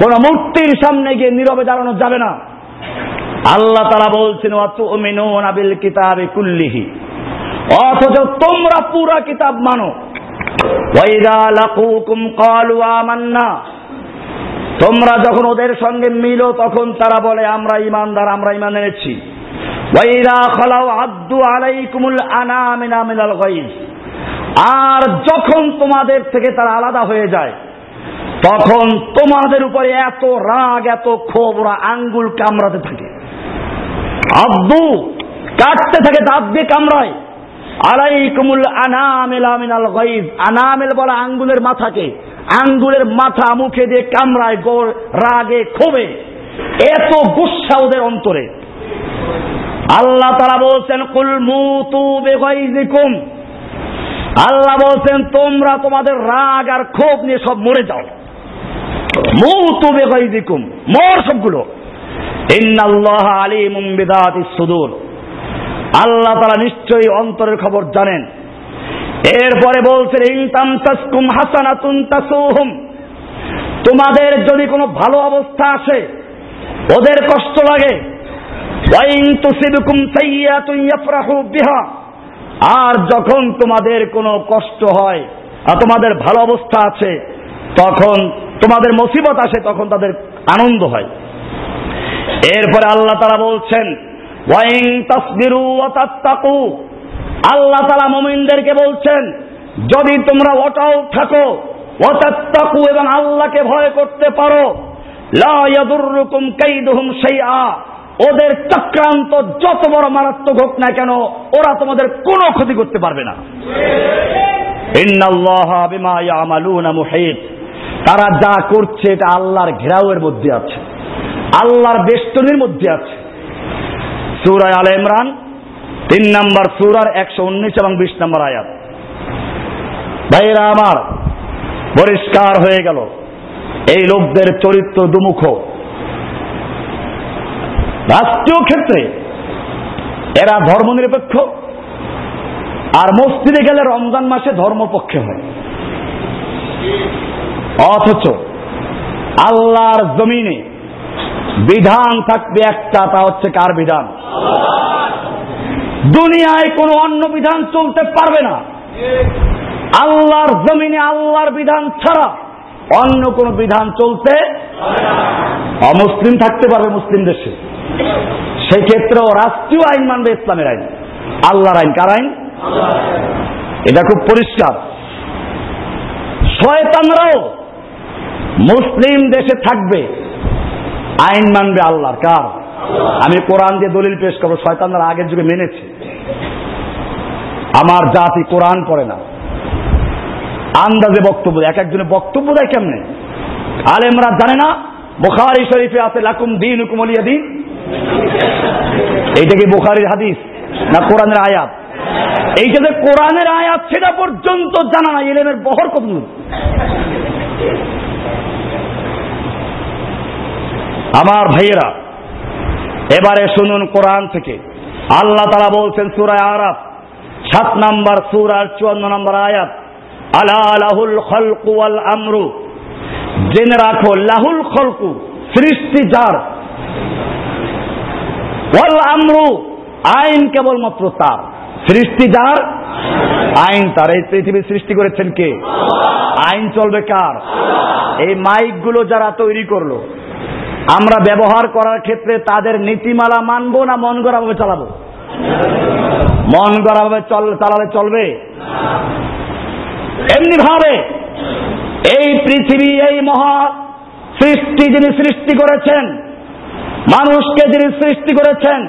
কোন মূর্তির সামনে গিয়ে নীরবে দাঁড়ানো যাবে না। আল্লাহ তারা বলছেন কিতাবে কুল্লিহি। অথচ তোমরা পুরা কিতাব মানো। তোমরা যখন ওদের সঙ্গে মিলো, তখন তারা বলে, আমরা ইমানদার আমরা ইমান এনেছি। আর যখন তোমাদের থেকে তারা আলাদা হয়ে যায়, তখন তোমাদের উপরে এত রাগ, এত ক্ষোভ, ওরা আঙ্গুল কামড়াতে থাকে। আব্দু কাটতে থাকে, দাঁত দিয়ে কামড়ায়। আলাইকুমুল আনামেল আমিনাল গাইব আনামেল বলা আঙ্গুলের মাথাকে। আঙ্গুলের মাথা মুখে দিয়ে কামড়ায় গোর, রাগে, ক্ষোভে। এত গুসা ওদের অন্তরে। আল্লাহ তারা বলছেন, কুল মুতু বেগাইজিকুম। আল্লাহ বলছেন, তোমরা তোমাদের রাগ আর ক্ষোভ নিয়ে সব মরে যাও। মুতু বেগাইজিকুম, মর সবগুলো। ইন্নাল্লাহ আলিমুম বিদাতিস সুদূর। আল্লাহ তারা নিশ্চয়ই অন্তরের খবর জানেন। এরপরে বলছেন ইনতাম তাসকুম হাসানাতুন তাসুহুম। তোমাদের যদি কোনো ভালো অবস্থা আসে, ওদের কষ্ট লাগে আর যখন তোমাদের কোনো কষ্ট হয় আর তোমাদের ভালো অবস্থা আছে, তখন তোমাদের মুসিবত আসে, তখন তাদের আনন্দ হয়। এরপরে আল্লাহ তারা বলছেন আল্লাহ তালা মমিনদেরকে বলছেন, যদি তোমরা অটল থাকো অতাত্তাকু এবং আল্লাহকে ভয় করতে পারো, লা ইয়াদুররুকুম কাইদুহুম শাইআ। ওদের চক্রান্ত যত বড় মারাত্মক হোক না কেন, ওরা তোমাদের কোনো ক্ষতি করতে পারবে না। তারা যা করছে, এটা আল্লাহর ঘেরাওয়ের মধ্যে আছে। আল্লাহর বেষ্টনীর মধ্যে আছে। সুরায় আল ইমরান, তিন নম্বর সুরার একশো উনিশ এবং বিশ নম্বর আয়াত। ভাইরা আমার, পরিষ্কার হয়ে গেল। এই লোকদের চরিত্র দুমুখ। রাষ্ট্রীয় ক্ষেত্রে এরা ধর্মনিরপেক্ষ আর মসজিদে গেলে রমজান মাসে ধর্মপক্ষে হয়। অথচ আল্লাহর জমিনে বিধান থাকবে একটা, তা হচ্ছে কার বিধান? দুনিয়ায় কোনো অন্য বিধান চলতে পারবে না। আল্লাহর জমিনে আল্লাহর বিধান ছাড়া অন্য কোন বিধান চলতে অমুসলিম থাকতে পারবে মুসলিম দেশে। সেই ক্ষেত্রেও রাষ্ট্রীয় আইন মানবে ইসলামের আইন। আল্লাহর আইন। কার আইন? এটা খুব পরিষ্কার। শয়তানরাও মুসলিম দেশে থাকবে, আইন মানবে আল্লাহর। কার? আমি কোরআন দিয়ে দলিল পেশ করব, শয়তানরা আগের যুগে মেনেছে। আমার জাতি কোরআন পড়ে না। আন্দাজে বক্তব্য এক একজনের বক্তব্য দেয় কেমনে? আলেমরা জানে না, বোখারি শরীফে আছে, লাকুম দিন হুকুম আলিয়া দিন। এইটা কি বুখারির হাদিস না কোরআনের আয়াত? এইটা যে কোরআনের আয়াত, সেটা পর্যন্ত জানা না এলেমের বহর কত আমার ভাইয়েরা, এবারে শুনুন কোরআন থেকে। আল্লাহ তারা বলছেন সুরায় আরাফ, সাত নাম্বার সুর আর চুয়ান্ন নম্বর আয়াত, আলা লাহুল খলকু আল আমরু। জেনে রাখো, লাহুল খলকু সৃষ্টি যার? আমরু, আইন কেবলমাত্র তার। সৃষ্টি যার? আইন তার। এই পৃথিবী সৃষ্টি করেছেন কে? আইন চলবে কার? এই মাইকগুলো যারা তৈরি করল, আমরা ব্যবহার করার ক্ষেত্রে তাদের নীতিমালা মানবো না মন গড়া ভাবে চালাবো? মন গড়া ভাবে চালালে চলবে? এমনি ভাবে, এই পৃথিবী, এই মহা সৃষ্টি যিনি সৃষ্টি করেছেন মানুষকে যিনি সৃষ্টি করেছেন,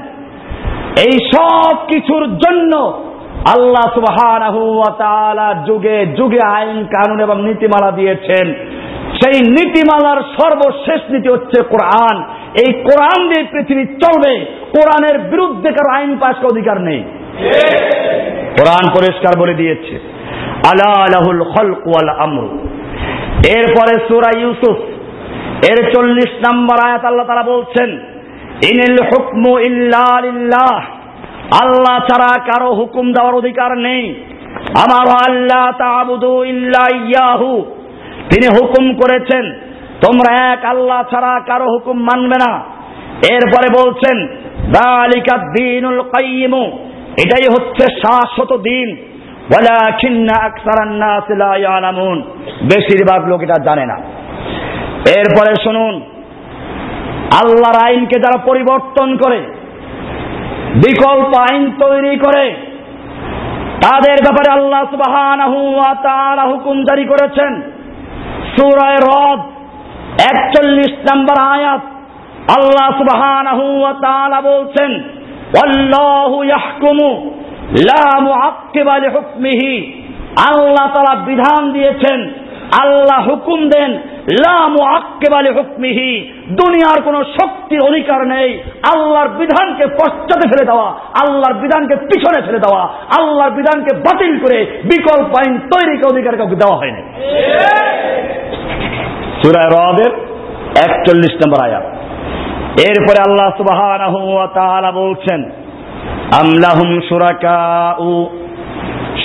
এই সব কিছুর জন্য আল্লাহ সুবাহ যুগে যুগে আইন, কানুন এবং নীতিমালা দিয়েছেন। সেই নীতিমালার সর্বশেষ নীতি হচ্ছে কোরআন। এই কোরআন দিয়ে পৃথিবী চলবে। কোরআনের বিরুদ্ধে কারও আইন পাশ অধিকার নেই। কোরআন পরিষ্কার বলে দিয়েছে, আলা আলাহুল খলক ওয়াল আমর। এরপরে সুরা ইউসুফ, এর চল্লিশ নম্বর আয়াত আল্লাহ তারা বলছেন ইল্লাহ আল্লাহ ছাড়া কারও হুকুম দেওয়ার অধিকার নেই। আমার আল্লাহ ইয়াহু। তিনি হুকুম করেছেন, তোমরা এক আল্লাহ ছাড়া কারও হুকুম মানবে না। এরপরে বলছেন এটাই হচ্ছে শাশ্বত দিন বেশিরভাগ লোক এটা জানে না। এরপরে শুনুন আল্লাহর আইনকে যারা পরিবর্তন করে, বিকল্প আইন তৈরি করে, তাদের ব্যাপারে আল্লাহ সুবাহ হুকুম জারি করেছেন। সুরায় রদ, একচল্লিশ নম্বর আয়াত, আল্লাহ তাআলা বলছেন আল্লাহ তাআলা বিধান দিয়েছেন, আল্লাহ হুকুম দেন হুকমিহি দুনিয়ার কোন শক্তির অধিকার নেই। আল্লাহর বিধানকে পশ্চাতে ফেলে দেওয়া, আল্লাহর বিধানকে পিছনে ফেলে দেওয়া, আল্লাহর বিধানকে বাতিল করে বিকল্প আইন তৈরিকে অধিকার কাউকে দেওয়া হয়নি। সুরায় রদের একচল্লিশ নম্বর আয়াত। এরপরে আল্লাহ সুবাহ বলছেন আমলাহুম সুরাকাউ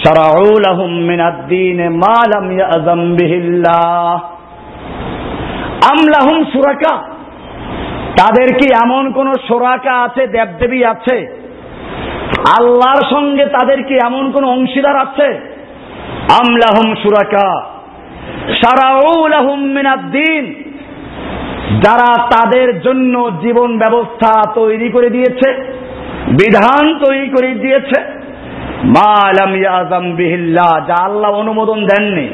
শারাউ লাহুম মিন আদ-দীন মা লাম ইয়াযাম বিহিল্লাহ। আমলাহুম সুরাকা। তাদের কি এমন কোন সুরাকা আছে, দেবদেবী আছে? আল্লাহর সঙ্গে তাদের কি এমন কোন অংশীদার আছে? আমলাহুম সুরাকা। সারাউলাহুম যারা তাদের জন্য জীবন ব্যবস্থা তৈরি করে দিয়েছে, বিধান তৈরি করে দিয়েছে। মালাম ইয়াজাম বিহিল্লাহ, যা আল্লাহ অনুমোদন দেননি।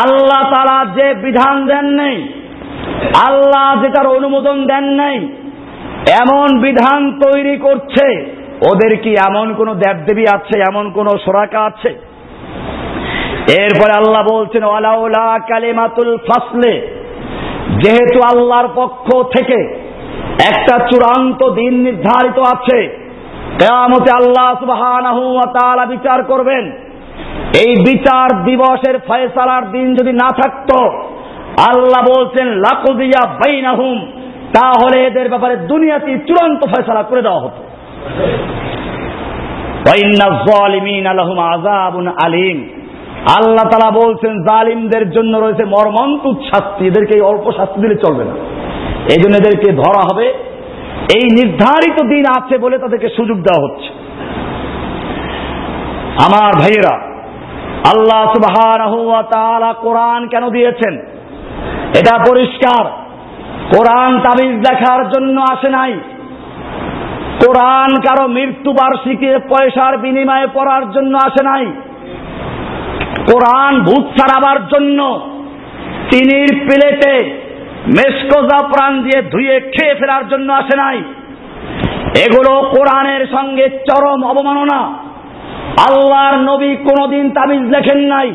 আল্লাহ তারা যে বিধান দেন নেই, আল্লাহ যেটার অনুমোদন দেন নাই, এমন বিধান তৈরি করছে, ওদের কি এমন কোন দেবদেবী আছে, এমন কোন সোরাকা আছে? এরপরে আল্লাহ বলছেন, ওয়ালাউলা কালিমাতুল ফাসলে যেহেতু আল্লাহর পক্ষ থেকে একটা চূড়ান্ত দিন নির্ধারিত আছে, কেয়ামতে আল্লাহ তাআলা বিচার করবেন। এই বিচার দিবসের ফয়সালার দিন যদি না থাকতো, আল্লাহ বলছেন লাকুদিয়া বাইনাহুম, তাহলে এদের ব্যাপারে দুনিয়াতে চূড়ান্ত ফয়সালা করে দেওয়া হতো। আলিম। আল্লাহ তালা বলছেন, জালিমদের জন্য রয়েছে শাস্তি, এদেরকে অল্প শাস্তি দিলে চলবে না। এই জন্য এদেরকে ধরা হবে। এই নির্ধারিত দিন আছে বলে তাদেরকে সুযোগ দেওয়া হচ্ছে। আমার ভাইয়েরা আল্লাহ সুবাহ কোরআন কেন দিয়েছেন? এটা পরিষ্কার। কোরআন তাবিজ দেখার জন্য আসে নাই। কোরআন কারও মৃত্যু বার্ষিকী পয়সার বিনিময়ে পড়ার জন্য আসে নাই। কোরআন ভূত ছাড়াবার জন্য তিনির প্লেটে মেসকোজা প্রাণ দিয়ে ধুয়ে খেয়ে ফেরার জন্য আসে নাই। এগুলো কোরআনের সঙ্গে চরম অবমাননা। আল্লাহর নবী কোনদিন তাবিজ লেখেন নাই,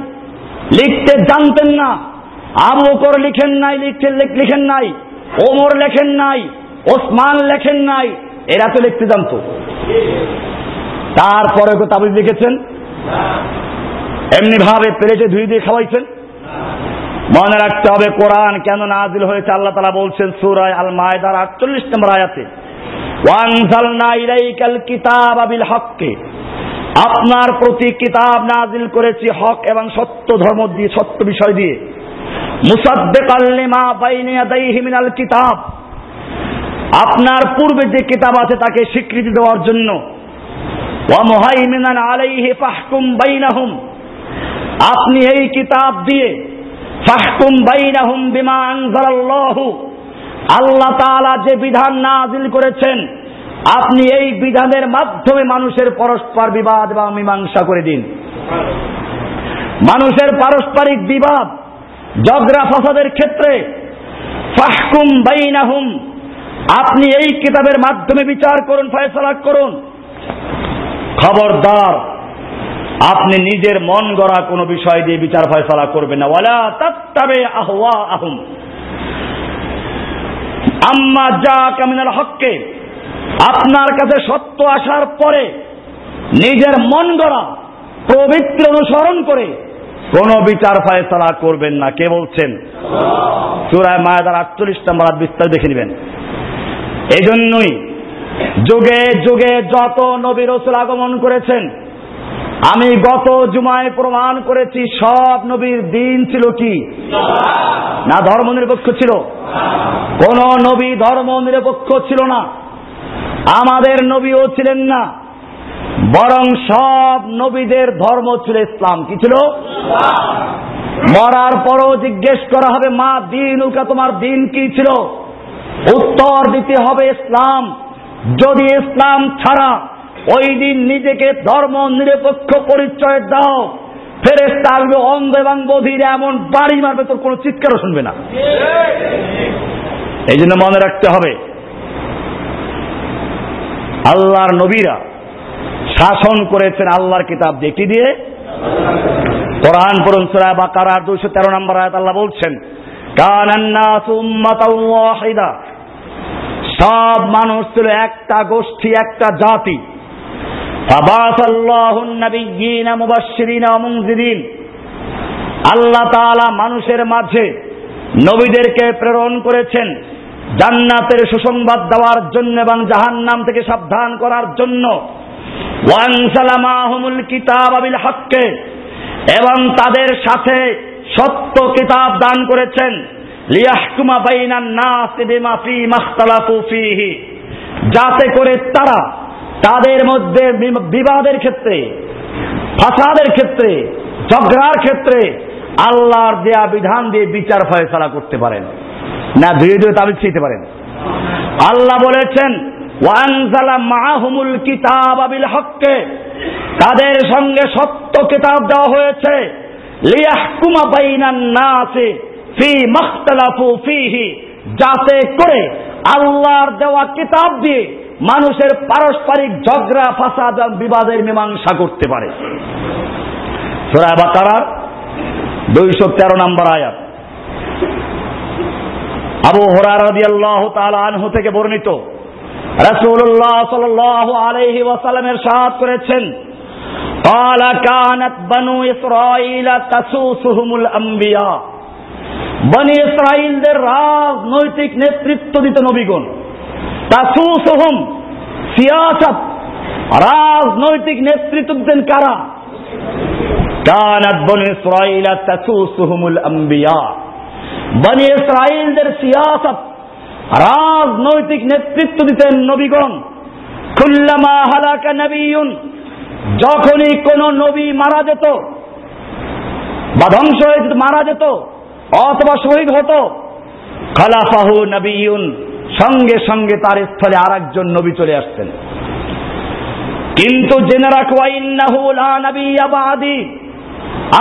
লিখতে জানতেন না। আবু বকর লিখেন নাই, লিখতে লিখেন নাই, ওমর লেখেন নাই, ওসমান লেখেন নাই, এরা তো লিখতে জানত। তারপরে তাবিজ লিখেছেন? এমনি ভাবে প্লেটে ধুয়ে দিয়ে খাওয়াইছেন? মনে রাখতে হবে কোরআন কেন নাজিল হয়েছে? আল্লাহ তালা বলছেন সুরায় আল মায়দার আটচল্লিশ নম্বর আয়াতে ওয়ানজালনা ইলাইকাল কিতাব বিল হককে। আপনার প্রতি কিতাব নাজিল করেছি হক এবং সত্য ধর্ম দিয়ে, সত্য বিষয় দিয়ে। মুসাদ্দিকাল লিমা বাইনা ইয়াদাইহি মিনাল কিতাব। আপনার পূর্বে যে কিতাব আছে তাকে স্বীকৃতি দেওয়ার জন্য। আপনি এই কিতাব দিয়ে ফাহকুম বাইনাহুম বিমা আল্লাহ তাআলা যে বিধান নাজিল করেছেন আপনি এই বিধানের মাধ্যমে মানুষের পরস্পর বিবাদ বা মীমাংসা করে দিন। মানুষের পারস্পরিক বিবাদ জগরা ফসাদের ক্ষেত্রে, ফাহকুম বাইনাহুম, আপনি এই কিতাবের মাধ্যমে বিচার করুন, ফয়সলা করুন। খবরদার, আপনি নিজের মন গড়া কোনো বিষয় দিয়ে বিচার ফয়সলা করবেন না। ওয়ালা তাত্তাবে আহওয়া আহুম আম্মা যা কামিনাল হককে আপনার কাছে সত্য আসার পরে নিজের মন গড়া প্রবৃত্তি অনুসরণ করে কোন বিচার ফায়সালা করবেন না। কে বলছেন? সুরায় মায়াদার আটচল্লিশ নম্বর বিস্তার দেখে নেবেন। এই জন্যই যুগে যুগে যত নবী রসুল আগমন করেছেন, আমি গত জুমায় প্রমাণ করেছি, সব নবীর দিন ছিল কি? না ধর্ম নিরপেক্ষ ছিল? কোন নবী ধর্ম নিরপেক্ষ ছিল না। আমাদের নবীও ছিলেন না। বরং সব নবীদের ধর্ম ছিল ইসলাম। কি ছিল? মরার পরও জিজ্ঞেস করা হবে মা দিন উকা তোমার দিন কি ছিল? উত্তর দিতে হবে ইসলাম। যদি ইসলাম ছাড়া ওই দিন নিজেকে ধর্ম নিরপেক্ষ পরিচয় দাও ফেরেস্তা আসবে অন্ধ এবং বধির এমন বাড়ি মারবে তোর কোনো চিৎকারও শুনবে না। এই জন্য মনে রাখতে হবে আল্লাহর নবীরা শাসন করেছেন আল্লাহর কিতাব কি দিয়ে। কোরআন পড়ুন সুরা বাকারার দুইশো তেরো নম্বর আয়াত আল্লাহ বলছেন সব মানুষ ছিল একটা গোষ্ঠী, একটা জাতি। আল্লাহ তাআলা মানুষের মাঝে নবীদেরকে প্রেরণ করেছেন। জান্নাতের সুসংবাদ দেওয়ার জন্য এবং জাহান্নাম থেকে সাবধান করার জন্য। এবং তাদের সাথে সত্য কিতাব দান করেছেন। যাতে করে তারা তাদের মধ্যে বিবাদের ক্ষেত্রে, ফাসাদের ক্ষেত্রে, ঝগড়ার ক্ষেত্রে আল্লাহর দেয়া বিধান দিয়ে বিচার ফয়সালা করতে পারেন। না ধীরে ধীরে তাবিজ ছিতে পারেন। আল্লাহ বলেছেন, ওয়ানজালা মাহুমুল কিতাব আবিল হককে। তাদের সঙ্গে সত্য কিতাব দেওয়া হয়েছে, লিয়াহকুমা বাইনান নাসে ফি মাখতালাফু ফিহি। যাতে করে আল্লাহর দেওয়া কিতাব দিয়ে মানুষের পারস্পরিক ঝগড়া, ফাসাদ বিবাদের মীমাংসা করতে পারে। সুরা বাকারার দুইশো তেরো নম্বর আয়াত। আবু হরার রাদিয়াল্লাহু তাআলা আনহু থেকে বর্ণিত রাসূলুল্লাহ সাল্লাল্লাহু আলাইহি ওয়াসাল্লামের সাথ করেছেন قال كانت بنو إسرائيل تسوسهم الأنبياء বনি ইসরাইলদের রাজনৈতিক নেতৃত্ব দিত নবীগণ তাসুসহুম সিয়াসাত রাজনৈতিক নেতৃত্ব দিতেন কারা কানাত বনি ইসরাইল তাসুসহুমুল আম্বিয়া বনি ইসরাইলদের সিয়াসত, রাজনৈতিক নেতৃত্ব দিতেন নবীগণ। কুল্লামা হালাকা নবীন যখনই কোন নবী মারা যেত বা ধ্বংস হয়ে মারা যেত অথবা শহীদ হতো, খালাফাহু নবীন সঙ্গে সঙ্গে তার স্থলে আর একজন নবী চলে আসতেন। কিন্তু জেনে রাখো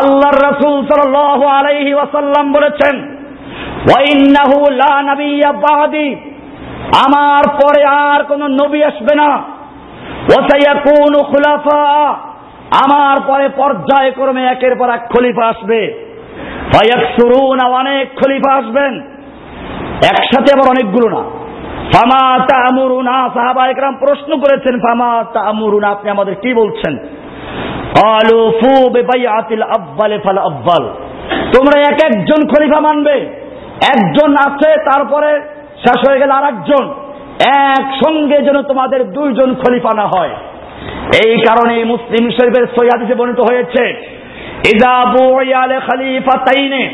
আল্লাহর রাসূল সাল্লাল্লাহু আলাইহি ওয়াসাল্লাম বলেছেন আমার পরে আর কোন নবী আসবে না। খুলাফা। আমার পরে পর্যায়ক্রমে একের পর এক খলিফা আসবে। অনেক খলিফা আসবেন। একসাথে আবার অনেকগুলো না। ফামা তামুরুনা, সাহাবা একরাম প্রশ্ন করেছেন, ফামা তামুরুনা, আপনি আমাদের কি বলছেন? আলু ফু বেবাইয়াতিল আব্বালে ফাল আব্বাল। তোমরা এক একজন খলিফা মানবে। একজন আছে, তারপরে শেষ হয়ে গেল আর একজন একসঙ্গে যেন তোমাদের দুইজন খলিফা না হয়। এই কারণে মুসলিম শরীফের সৈয়াদিসে বর্ণিত হয়েছে, ইদা বুয়ালে খলিফা তাইনে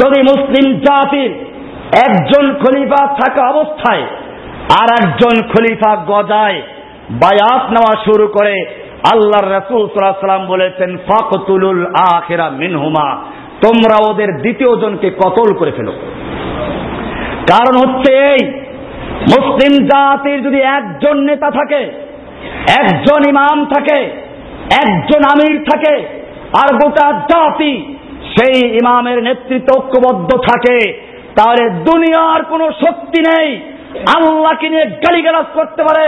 যদি মুসলিম জাতির একজন খলিফা থাকা অবস্থায় আর একজন খলিফা গজায় বায়াত নেওয়া শুরু করে, আল্লাহর রসুল সাল্লাম বলেছেন, ফাকতুলুল আখেরা মিনহুমা তোমরা ওদের দ্বিতীয় জনকে কতল করে ফেলো। কারণ হচ্ছে এই, মুসলিম জাতির যদি একজন নেতা থাকে, একজন ইমাম থাকে, একজন আমির থাকে, আর গোটা জাতি সেই ইমামের নেতৃত্ব ঐক্যবদ্ধ থাকে, তাহলে দুনিয়ার কোনো শক্তি নেই। আল্লাহকে নিয়ে গালিগালাজ করতে পারে,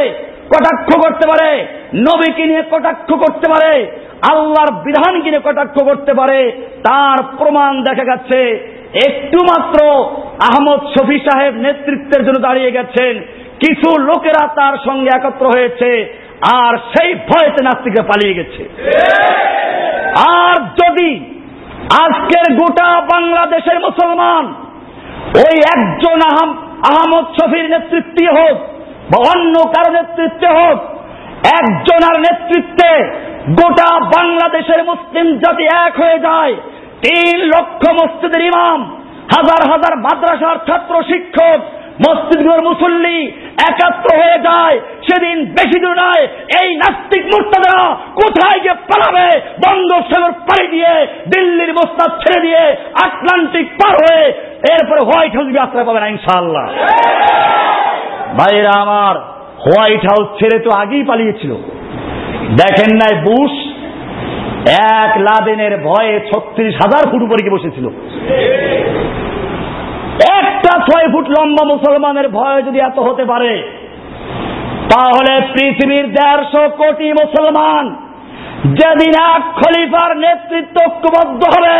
কটাক্ষ করতে পারে, নবীকে নিয়ে কটাক্ষ করতে পারে আল্লাহর বিধান কিনে কটাক্ষ করতে পারে, তার প্রমাণ দেখা যাচ্ছে একটু মাত্র আহমদ শফি সাহেব নেতৃত্বের জন্য দাঁড়িয়ে গেছেন। কিছু লোকেরা তার সঙ্গে একত্র হয়েছে, আর সেই ভয়তে নাস্তিকে পালিয়ে গেছে। আর যদি আজকের গোটা বাংলাদেশের মুসলমান ওই একজন আহম আহমদ শফির নেতৃত্বে হোক, বা অন্য কারও নেতৃত্বে হোক একজনের নেতৃত্বে গোটা বাংলাদেশের মুসলিম জাতি এক হয়ে যায়। তিন লক্ষ মসজিদের ইমাম, হাজার হাজার মাদ্রাসার ছাত্র শিক্ষক, মসজিদগুলোর মুসল্লি একাত্র হয়ে যায়। সেদিন বেশি দূর নয়, এই নাস্তিক মুর্তাদা কোথায় গিয়ে পালাবে? বঙ্গোপসাগর পাড়ি দিয়ে, দিল্লির মোস্তাদ ছেড়ে দিয়ে আটলান্টিক পার হয়ে এরপরে হোয়াইট হাউস আশ্রয় পাবে না, ইনশাআল্লাহ। ভাইরা আমার হোয়াইট হাউস ছেড়ে তো আগেই পালিয়েছিল। দেখেন নাই বুশ, এক লাদেনের ভয়ে ছত্রিশ হাজার ফুট উপরে বসেছিল। একটা ছয় ফুট লম্বা মুসলমানের ভয় যদি এত হতে পারে, তাহলে পৃথিবীর দেড়শো কোটি মুসলমান যেদিন এক খলিফার নেতৃত্ব ঐক্যবদ্ধ হবে,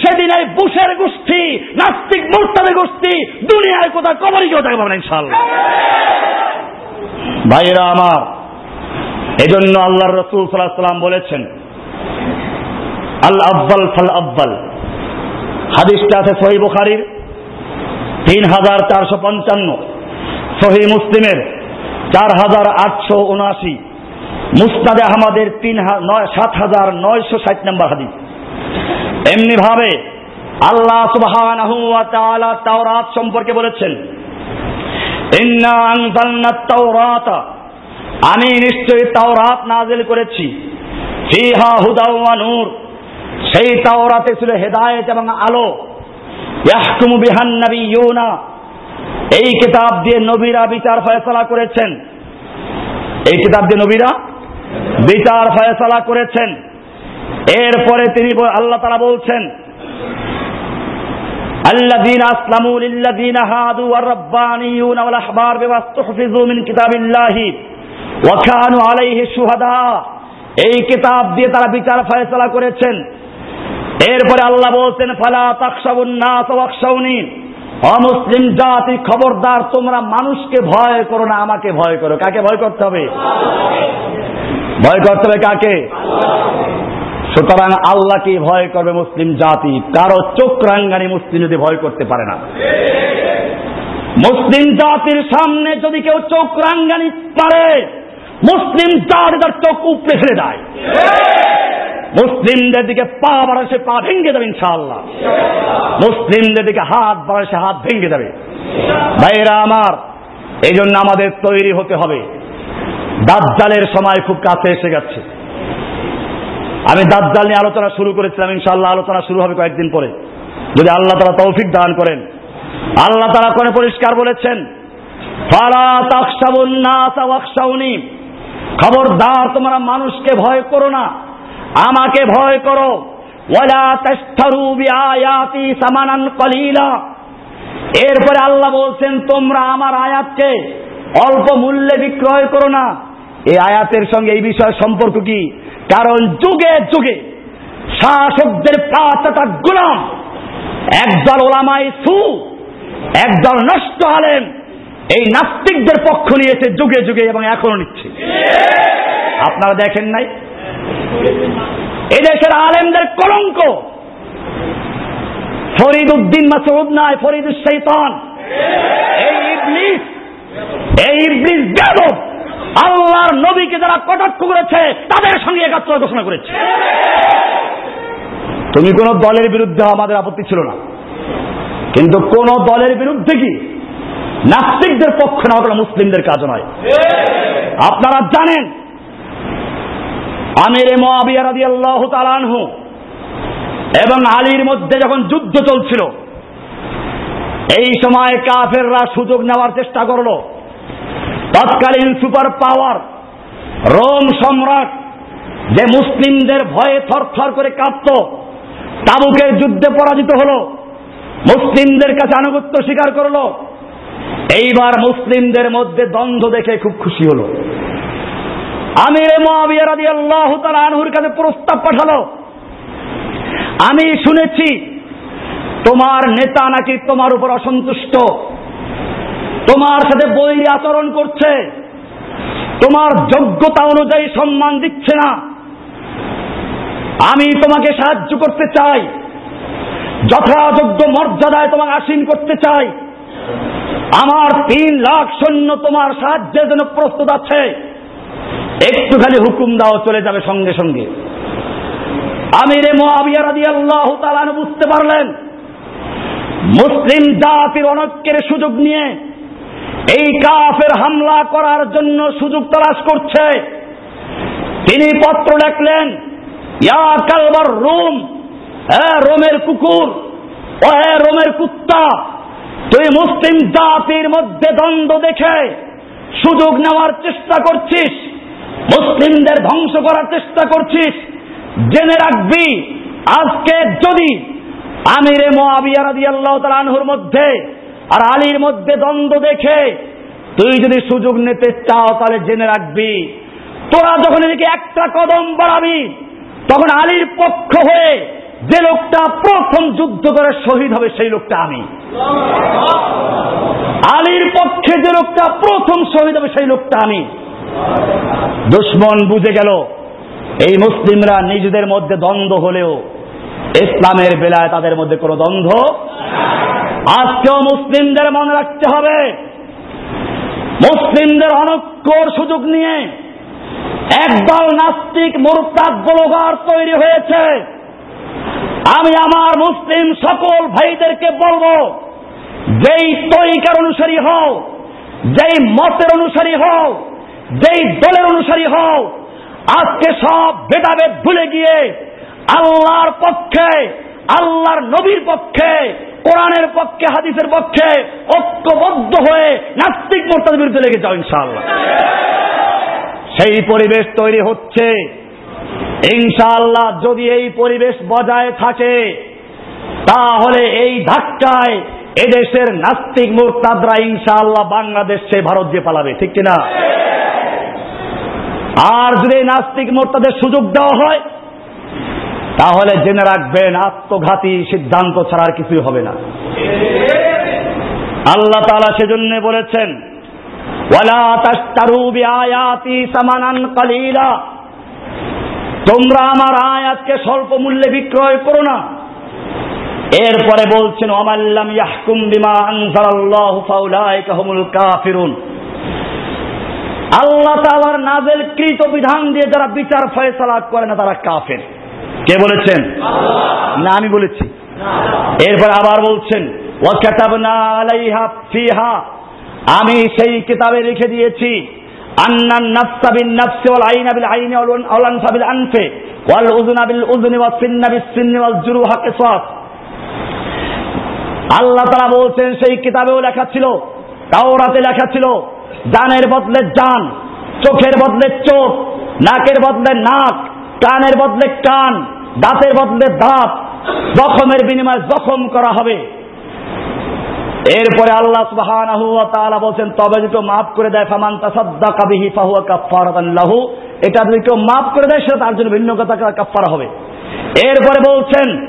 সেদিন এই বুশের গোষ্ঠী, নাস্তিক মোর্তাদের গোষ্ঠী দুনিয়ায় কোথাও কবরই কেউ থাকবে না ইনশাল্লাহ ভাইরা আমার, এজন্য আল্লাহর রসুল সাল্লাহ সাল্লাম বলেছেন আল আব্বাল ফাল আব্বাল হাদিসটা আছে সহি বুখারির, তিন হাজার চারশো পঞ্চান্ন। সহি মুসলিমের, চার হাজার আটশো উনআশি। মুস্তাদে আহমদের তিন সাত হাজার নয়শো ষাট নম্বর হাদিস। এমনি ভাবে আল্লাহ তাআলা তাওরাত সম্পর্কে বলেছেন আমি নিশ্চয়ই তাওরাত নাজিল করেছি। ফিহা হুদা ওয়া নূর। সেই তাওরাতে ছিল হেদায়েত এবং আলো। ইয়াহকুমু বিহান নাবিয়ুনা। এই কিতাব দিয়ে নবীরা বিচার ফয়সালা করেছেন। এই কিতাব দিয়ে নবীরা বিচার ফয়সালা করেছেন। এরপরে তিনি আল্লাহ তারা বলছেন الذين أسلموا للذين هادوا والربانيون والأحبار بما استحفظوا من كتاب الله وكانوا عليه شهداء এই কিতাব দিয়ে তারা বিচার ফয়সলা করেছেন এরপরে আল্লাহ বলছেন ফালা তাকসাবুন নাস ওয়াকসাউনি অমুসলিম জাতি খবরদার তোমরা মানুষকে ভয় করো না আমাকে ভয় করো কাকে ভয় করতে হবে ভয় করতে হবে কাকে সুতরাং আল্লাহকে ভয় করবে মুসলিম জাতি? কারও চোখ রাঙ্গানি মুসলিম যদি ভয় করতে পারে না। মুসলিম জাতির সামনে যদি কেউ চোখ রাঙ্গানি পারে, মুসলিম জাতি তার চোখ উপড়ে ফেলে দেয়। মুসলিমদের দিকে পা বাড়া সে পা ভেঙে দেবে ইনশাআল্লাহ। মুসলিমদের দিকে হাত বাড়া সে হাত ভেঙে দেবে। ভাইরা আমার এই জন্য আমাদের তৈরি হতে হবে। দাজ্জালের সময় খুব কাছে এসে গেছে। আমি দাজ্জাল নিয়ে আলোচনা শুরু করেছিলাম, ইনশাআল্লাহ আলোচনা শুরু হবে কয়েকদিন পরে। যদি আল্লাহ তারা তৌফিক দান করেন। আল্লাহ তারা কোনে পরিষ্কার বলেছেন খবরদার, তোমরা মানুষকে ভয় করো না। আমাকে ভয় করো। এরপরে আল্লাহ বলছেন, তোমরা আমার আয়াতকে অল্প মূল্যে বিক্রয় করো না। এই আয়াতের সঙ্গে এই বিষয়ের সম্পর্ক কি? কারণ যুগে যুগে শাসকদের পাঁচটা গুলাম একদল ওলামাই সু, একদল নষ্ট আলেম, এই নাস্তিকদের পক্ষ নিয়েছে যুগে যুগে এবং এখনও নিচ্ছে। আপনারা দেখেন নাই? এদেশের আলেমদের কলঙ্ক। ফরিদ উদ্দিন মাসুদ নয় ফরিদ শৈতান। এই ইবলিস এই ইবলিস বেদব আল্লাহর নবীকে যারা কটাক্ষ করেছে, তাদের সঙ্গে একাত্র ঘোষণা করেছে। তুমি কোন দলের বিরুদ্ধে আমাদের আপত্তি ছিল না। কিন্তু কোন দলের বিরুদ্ধে কি? নাস্তিকদের পক্ষে না ওটা মুসলিমদের কাজ নয়। আপনারা জানেন, আমির তালানহু এবং আলীর মধ্যে যখন যুদ্ধ চলছিল, এই সময় কাফেররা সুযোগ নেওয়ার চেষ্টা করল। তৎকালীন সুপার পাওয়ার, রোম সম্রাট, যে মুসলিমদের ভয়ে থরথর করে কাঁপত, তাবুকের যুদ্ধে পরাজিত হল, মুসলিমদের কাছে আনুগত্য স্বীকার করল, এইবার মুসলিমদের মধ্যে দ্বন্দ্ব দেখে খুব খুশি হল। আমির মহাবিয়া রাদি আল্লাহ আনহুর কাছে প্রস্তাব পাঠালো, আমি শুনেছি, তোমার নেতা নাকি তোমার উপর অসন্তুষ্ট তোমার সাথে বৈরী আচরণ করছে। তোমার যোগ্যতা অনুযায়ী সম্মান দিচ্ছে না। আমি তোমাকে সাহায্য করতে চাই। যথাযোগ্য মর্যাদায় তোমাকে আসীন করতে চাই। আমার তিন লাখ সৈন্য তোমার সাহায্যের জন্য প্রস্তুত আছে। একটু খালি হুকুম দাও, চলে যাবে সঙ্গে সঙ্গে। আমিরে মোয়াবিয়া রাদি আল্লাহ বুঝতে পারলেন, মুসলিম জাতির অনৈক্যের সুযোগ নিয়ে এই কাফের হামলা করার জন্য সুযোগ তলাশ করছে। তিনি পত্র লেখলেন, ইয়া রোম হ্যাঁ রোমের কুকুর, ও হ্যাঁ রোমের কুত্তা, তুই মুসলিম জাতির মধ্যে দ্বন্দ্ব দেখে সুযোগ নেওয়ার চেষ্টা করছিস, মুসলিমদের ধ্বংস করার চেষ্টা করছিস। জেনে রাখবি, আজকে যদি আমিরে মোয়াবিয়া রাদিয়াল্লাহু তাআলা আনহুর মধ্যে আর আলীর মধ্যে দ্বন্দ্ব দেখে তুই যদি সুযোগ নিতে চাও, তাহলে জেনে রাখবি, তোরা যখন এদিকে একটা কদম বাড়াবি, তখন আলীর পক্ষ হয়ে যে লোকটা প্রথম যুদ্ধ করে শহীদ হবে, সেই লোকটা আমি। আলীর পক্ষে যে লোকটা প্রথম শহীদ হবে, সেই লোকটা আমি। দুশ্মন বুঝে গেল, এই মুসলিমরা নিজেদের মধ্যে দ্বন্দ্ব হলেও ইসলামের বেলায় তাদের মধ্যে কোনো দ্বন্দ্ব আজকেও মুসলিমদের মনে রাখতে হবে। মুসলিমদের অনক্ষর সুযোগ নিয়ে একদল নাস্তিক মোরতাদ গোলগার তৈরি হয়েছে। আমি আমার মুসলিম সকল ভাইদেরকে বলব, যেই তরিকার অনুসারী হও, যেই মতের অনুসারী হও, যেই দলের অনুসারী হও, আজকে সব ভেদাভেদ ভুলে গিয়ে আল্লাহর পক্ষে, আল্লাহর নবীর পক্ষে কোরআনের পক্ষে, হাদিসের পক্ষে ঐক্যবদ্ধ হয়ে নাস্তিক মোর্তাদের বিরুদ্ধে লেগে যাও, ইনশাআল্লাহ। সেই পরিবেশ তৈরি হচ্ছে। ইনশাআল্লাহ যদি এই পরিবেশ বজায় থাকে, তাহলে এই ধাক্কায় এদেশের নাস্তিক মোরতাদরা ইনশাআল্লাহ বাংলাদেশ সে ভারত যে পালাবে, ঠিক কিনা? আর যদি নাস্তিক মোর্তাদের সুযোগ দেওয়া হয় তাহলে জেনে রাখবেন, আত্মঘাতী সিদ্ধান্ত ছাড়ার কিছুই হবে না। আল্লাহ তালা সেজন্য বলেছেন তোমরা আমার আয়াতকে স্বল্প মূল্যে বিক্রয় করো না। এরপরে বলছেন অমাল্লাম ইয়াহকুম বিমা আনজালাল্লাহু ফাউলাইকা হুমুল কাফিরুন। আল্লাহ তাআলার নাজেল কৃত বিধান দিয়ে যারা বিচার ফয়সালা করে না, তারা কাফের। কে বলেছেন? না, আমি বলেছি। এরপর আবার বলছেন আমি সেই কিতাবে লিখে দিয়েছি আল্লাহ তাআলা বলছেন, সেই কিতাবেও লেখা ছিল, তাওরাতে লেখা ছিল জানের বদলে জান, চোখের বদলে চোখ, নাকের বদলে নাক কানের বদলে কান দাঁতের বদলে দাঁত, জখমের বিনিময়ে জখম করা হবে। এরপরে আল্লাহ তাআলা বলেন তবে যদি মাফ করে দেয়, ফামান তাসাদ্দাকা বিহি ফাহুয়া কাফফারাতান লাহু। এটা যদি কেউ মাফ করে দেয়, সেটা তার জন্য ভিন্ন কথা কাফফারা হবে। এরপরে বলছেন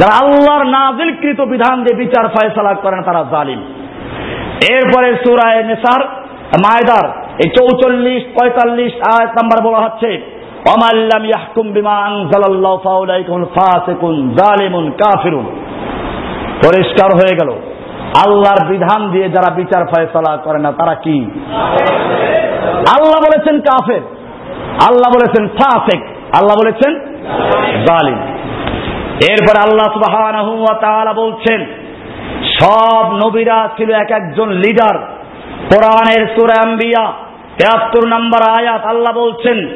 যারা আল্লাহর নাযিলকৃত বিধান দিয়ে বিচার, ফয়সালা করেন, তারা জালিম। এরপরে সূরা নিসার মায়দার, এই চৌচল্লিশ, পঁয়তাল্লিশ আয়াত নাম্বার বলা হচ্ছে অমাল্লাম ইয়াহকুম বিমা আনজালাল্লাহু ফাউলাইকা হুমুল ফাসিকুন জালিমুন কাফিরুন। পরিষ্কার হয়ে গেল। আল্লাহর বিধান দিয়ে যারা বিচার ফয়সলা করে না, তারা কি? আল্লাহ বলেছেন কাফের, আল্লাহ বলেছেন ফাসেক, আল্লাহ বলেছেন জালিম। এরপর আল্লাহ তাআলা বলছেন, সব নবীরা ছিল এক একজন লিডার। কোরআনের সূরা আম্বিয়া 73 নম্বর আয়াত আল্লাহ বলছেন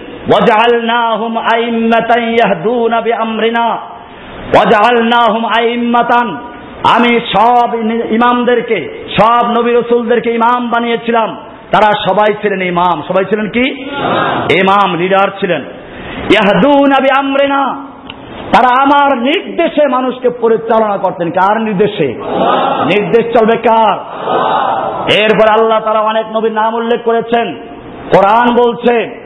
আমি সব ইমামদেরকে সব নবী রসুলদেরকে ইমাম বানিয়েছিলাম। তারা সবাই ছিলেন ইমাম। সবাই ছিলেন কি? ইমাম লিডার ছিলেন। ইয়াহদুনা বিআমরিনা তারা আমার নির্দেশে মানুষকে পরিচালনা করতেন কার নির্দেশে? নির্দেশ চলবে কার? এরপর আল্লাহ তারা অনেক নবীর নাম উল্লেখ করেছেন। কোরআন বলছে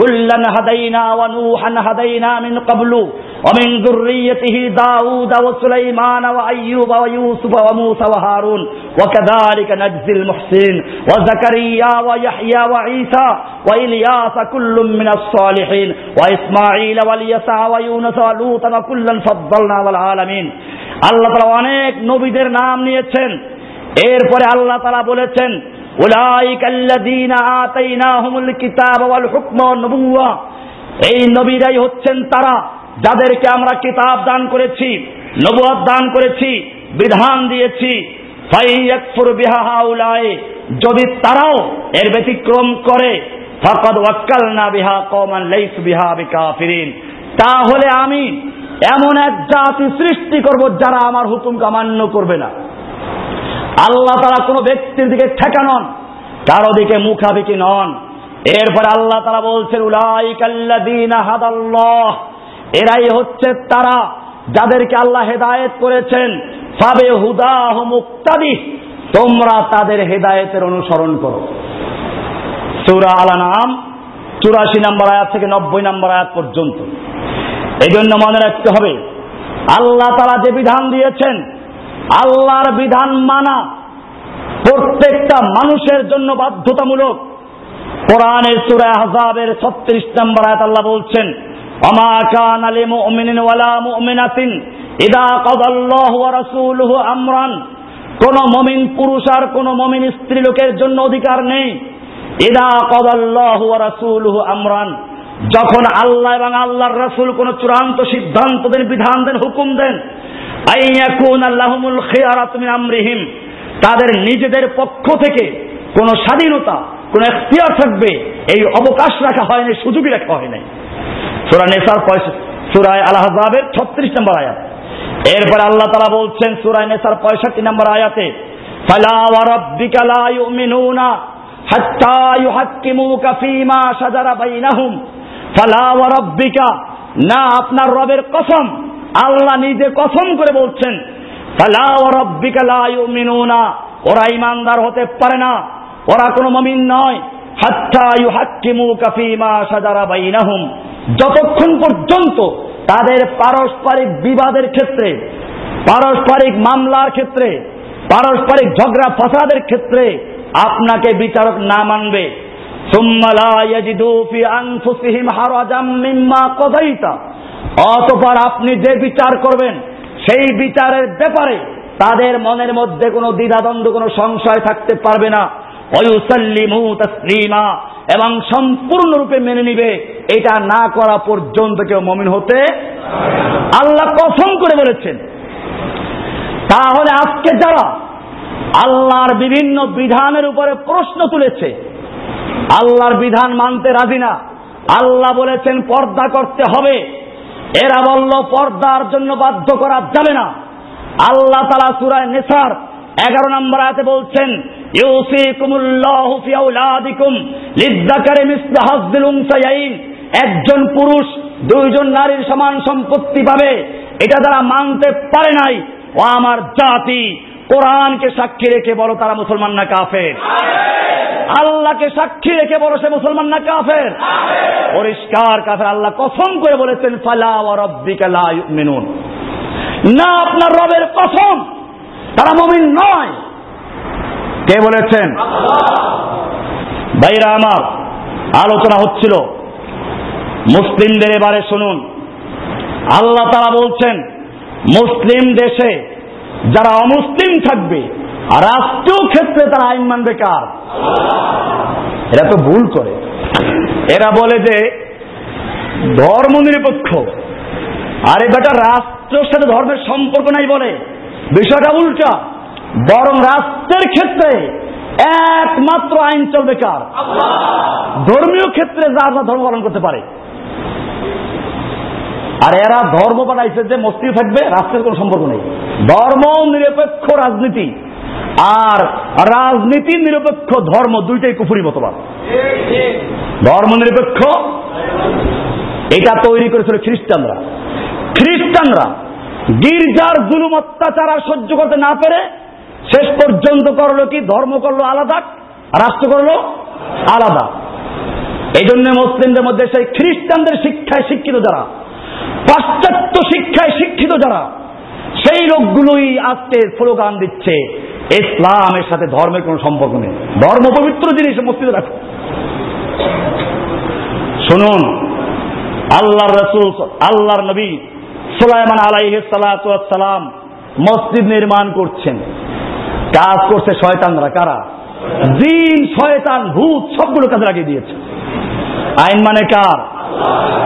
كلا هدينا ونوحا هدينا من قبل ومن ذريته داود وسليمان وأيوب ويوسف وموسى وهارون وكذلك نجزي المحسنين وزكريا ويحيى وعيسى وإلياس كل من الصالحين وإسماعيل واليسع ويونس ولوطا وكلا فضلنا والعالمين আল্লাহ তালা অনেক নবীদের নাম নিয়েছেন এরপরে আল্লাহ তালা বলেছেন এই নবীরাই হচ্ছেন তারা, যাদেরকে আমরা কিতাব দান করেছি নবুয়াদ দান করেছি, বিধান দিয়েছি। যদি তারাও এর ব্যতিক্রম করে বিহা বিহা তাহলে আমি এমন এক জাতি সৃষ্টি করব যারা আমার হুকুমকে অমান্য করবে না। আল্লাহ তারা কোনো ব্যক্তির দিকে ঠেকানন কারও দিকে মুখাবিকি নন। এরপর আল্লাহ তারা বলছেন হাদাল্লাহ, এরাই হচ্ছে তারা যাদেরকে আল্লাহ হেদায়েত করেছেন। ফাবে হুদাহ মুক্তাদি, তোমরা তাদের হেদায়েতের অনুসরণ করো। সুরা আলা নাম চুরাশি নম্বর আয়াত থেকে নব্বই নম্বর আয়াত পর্যন্ত। এই জন্য মনে রাখতে হবে, আল্লাহ তারা যে বিধান দিয়েছেন আল্লাহর বিধান মানা প্রত্যেকটা মানুষের জন্য বাধ্যতামূলক। কোরআনের সুরা আহজাবের ছত্রিশ নম্বর আয়াত আল্লাহ বলছেন অমা আলী মুমিনিন ওয়ালা মুমিনাতিন ইদা কাদাল্লাহু ওয়া রাসূলুহু আমরান। কোন মমিন পুরুষ আর কোন মমিন স্ত্রী লোকের জন্য অধিকার নেই। ইদা কাদাল্লাহু ওয়া রাসূলুহু আমরান। যখন আল্লাহ এবং আল্লাহর রাসূল কোন চূড়ান্ত সিদ্ধান্ত দেন, বিধান দেন, হুকুম দেন আমরিহিম, তাদের নিজেদের পক্ষ থেকে কোন স্বাধীনতা, কোন এখতিয়ার থাকবে, এই অবকাশ রাখা হয়নি, সুযোগই রাখা হয় নাই সুরা নেসার সুরায় আল্লাহাবের ছত্রিশ নম্বর আয়াত। এরপর আল্লাহ তালা বলছেন সুরায় নেসার পঁয়ষট্টি নম্বর আয়াতে, ফালা ওয়ারাব্বিকা লা ইউমিনুনা হাত্তা ইউহাক্কিমুকা ফীমা শাজারা বাইনাহুম। ফালা ওয়ারাব্বিকা না আপনার রবের কসম, আল্লাহ নিজে কসম করে বলছেন ওরা ইমানদার হতে পারে না, ওরা কোনো মমিন নয় যতক্ষণ পর্যন্ত তাদের পারস্পরিক বিবাদের ক্ষেত্রে, পারস্পরিক মামলার ক্ষেত্রে, পারস্পরিক ঝগড়া ফসাদের ক্ষেত্রে আপনাকে বিচারক না মানবে। অতপর আপনি যে বিচার করবেন, সেই বিচারের ব্যাপারে তাদের মনের মধ্যে কোনো দ্বিধাদ্বন্দ্ব, কোনো সংশয় থাকতে পারবে না। এবং সম্পূর্ণরূপে মেনে নিবে, এটা না করা পর্যন্ত কেউ মমিন হতে আল্লাহ কসম করে বলেছেন। তাহলে আজকে যারা আল্লাহর বিভিন্ন বিধানের উপরে প্রশ্ন তুলেছে আল্লাহর বিধান মানতে রাজি না। আল্লাহ বলেছেন, পর্দা করতে হবে। এরা বলল, পর্দার জন্য বাধ্য করা যাবে না। আল্লাহ তালা সুরায় নেসার এগারো নম্বর আয়াতে বলছেন একজন পুরুষ দুইজন নারীর সমান সম্পত্তি পাবে। এটা তারা মানতে পারে নাই। ও আমার জাতি কোরআনকে সাক্ষী রেখে বলো তারা মুসলমান না কাফের। আল্লাহকে সাক্ষী রেখে বলো সে মুসলমান না কাফের। পরিষ্কার কাফের, আল্লাহ কসম করে বলেছেন, ফালা না আপনার রবের কসম, তারা মমিন নয়। কে বলেছেন? ভাইরা আমার, আলোচনা হচ্ছিল। মুসলিমদের এবারে শুনুন। আল্লাহ তারা বলছেন, মুসলিম দেশে যারা অমুসলিম থাকবে, আর রাষ্ট্রীয় ক্ষেত্রে তারা আইন মানবে কার এরা তো ভুল করে। এরা বলে যে, ধর্ম নিরপেক্ষ। আরে বেটা রাষ্ট্রের সাথে ধর্মের সম্পর্ক নাই বলে। বিষয়টা উল্টা। বরং রাষ্ট্রের ক্ষেত্রে একমাত্র আইন চলবে কার? ধর্মীয় ক্ষেত্রে যা যা ধর্ম পালন করতে পারে। আর এরা ধর্ম বানাইছে যে মস্তিষ্ক থাকবে, রাষ্ট্রের কোনো সম্পর্ক নেই। ধর্ম নিরপেক্ষ রাজনীতি আর রাজনীতি নিরপেক্ষ ধর্ম দুইটাই কুফুরি মতবাদ। ধর্ম নিরপেক্ষ, এটা তৈরি করেছিল খ্রিস্টানরা। খ্রিস্টানরা গির্জার জুলুম অত্যাচার আর সহ্য করতে না পেরে শেষ পর্যন্ত করল কি? ধর্ম করল আলাদা, রাষ্ট্র করল আলাদা। এই জন্য মুসলিমদের মধ্যে সেই খ্রিস্টানদের শিক্ষায় শিক্ষিত যারা পাশ্চাত্য শিক্ষায় শিক্ষিত যারা, সেই লোকগুলোই আজকে স্লোগান দিচ্ছে, ইসলামের সাথে ধর্মের কোনো সম্পর্ক নেই। ধর্ম পবিত্র জিনিস মসজিদে রাখো। শুনুন, আল্লাহর রসুল, আল্লাহর নবী সুলাইমান আলাইহ সালাম মসজিদ নির্মাণ করছেন। কাজ করছে শয়তানরা, কারা? জিন, শয়তান, ভূত, সবগুলো কাজে লাগিয়ে দিয়েছে। আইন মানে কার?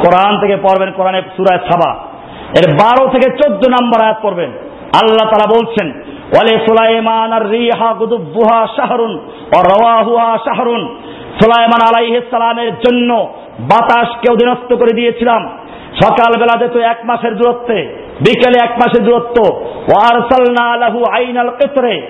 কোরআন থেকে পড়বেন কোরআনে সুরায় সাবা। এর বারো থেকে চোদ্দ নাম্বার আয়াত পড়বেন। আল্লাহ তারা বলছেন, ওয়ালে সুলাইমান আর রিহা গুদুবুহা শাহরুন ও শাহরুন। সুলাইমান আলাইহিস সালামের জন্য বাতাসকে অধীনস্থ করে দিয়েছিলাম। সকালবেলা যেত এক মাসের দূরত্বে, বিকেলে এক মাসের দূরত্ব। ওয়ারসালনা লাহু আইনাল কেতরে।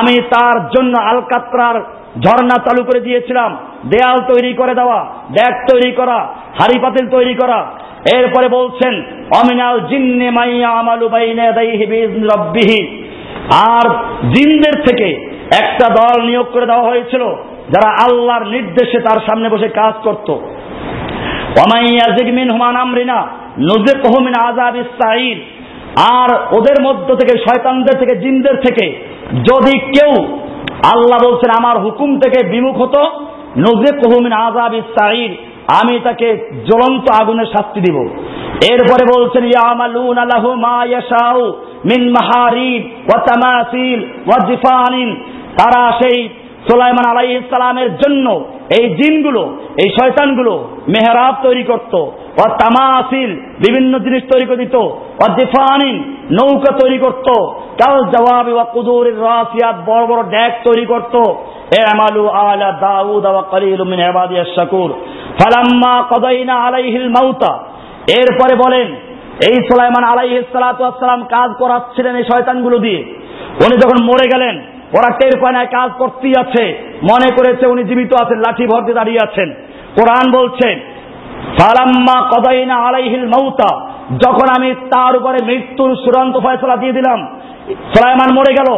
আমি তার জন্য আলকাত্রার ঝর্ণা চালু করে দিয়েছিলাম। দেয়াল তৈরি করে দেওয়া ড্যাক তৈরি করা, হাড়ি পাতিল তৈরি করা। এরপরে বলছেন, অমিনাল জিন্নে মাইয়া আমালু বাইনে রব্বিহি। আর জিনদের থেকে একটা দল নিয়োগ করে দেওয়া হয়েছিল, যারা আল্লাহর নির্দেশে তার সামনে বসে কাজ করত। ওমাইয়াজিগমিন হুমান আমরিনা নজর তহমিন আজাব ইসাইল আর ওদের মধ্য থেকে শয়তানদের থেকে, জিনদের থেকে যদি কেউ আল্লাহ বলছেন, আমার হুকুম থেকে বিমুখ হতো নজরে তহমিন আজাব ইসাইল আমি তাকে জ্বলন্ত আগুনের শাস্তি দিব। এরপরে বলছেন, ইয়ামালুন আলাহু মা ইয়াশাউ মিন মাহারিব ওয়া তামাসিল ওয়া জিফানিন, তারা সেই সুলাইমান আলাই ইসলামের জন্য এই জিনগুলো, এই শয়তানগুলো মেহরাব তৈরি করত। ও তামাসিল, বিভিন্ন জিনিস তৈরি করে দিত। ও দিফানিন নৌকা তৈরি করত। কাল জবাব ও কুদুরের রাসিয়াত বড় বড় ড্যাক তৈরি করত। আমালু আলা দাউদ ওয়া কলিল মিন ইবাদিয়াশ শাকুর। ফালাম্মা কদাইনা আলাইহিল মাউতা। এরপরে বলেন, এই সুলাইমান আলাইহিস সালাতু কাজ করাচ্ছিলেন এই শয়তানগুলো দিয়ে। উনি যখন মরে গেলেন ওরা টের পায় না কাজ করতেই আছে। মনে করেছে উনি জীবিত আছেন, লাঠি ভরতে দাঁড়িয়ে আছেন। কোরআন বলছে, ফালাম্মা কদাইনা আলাইহিল মৌতা যখন আমি তার উপরে মৃত্যুর চূড়ান্ত ফয়সলা দিয়ে দিলাম, সুলাইমান মরে গেল।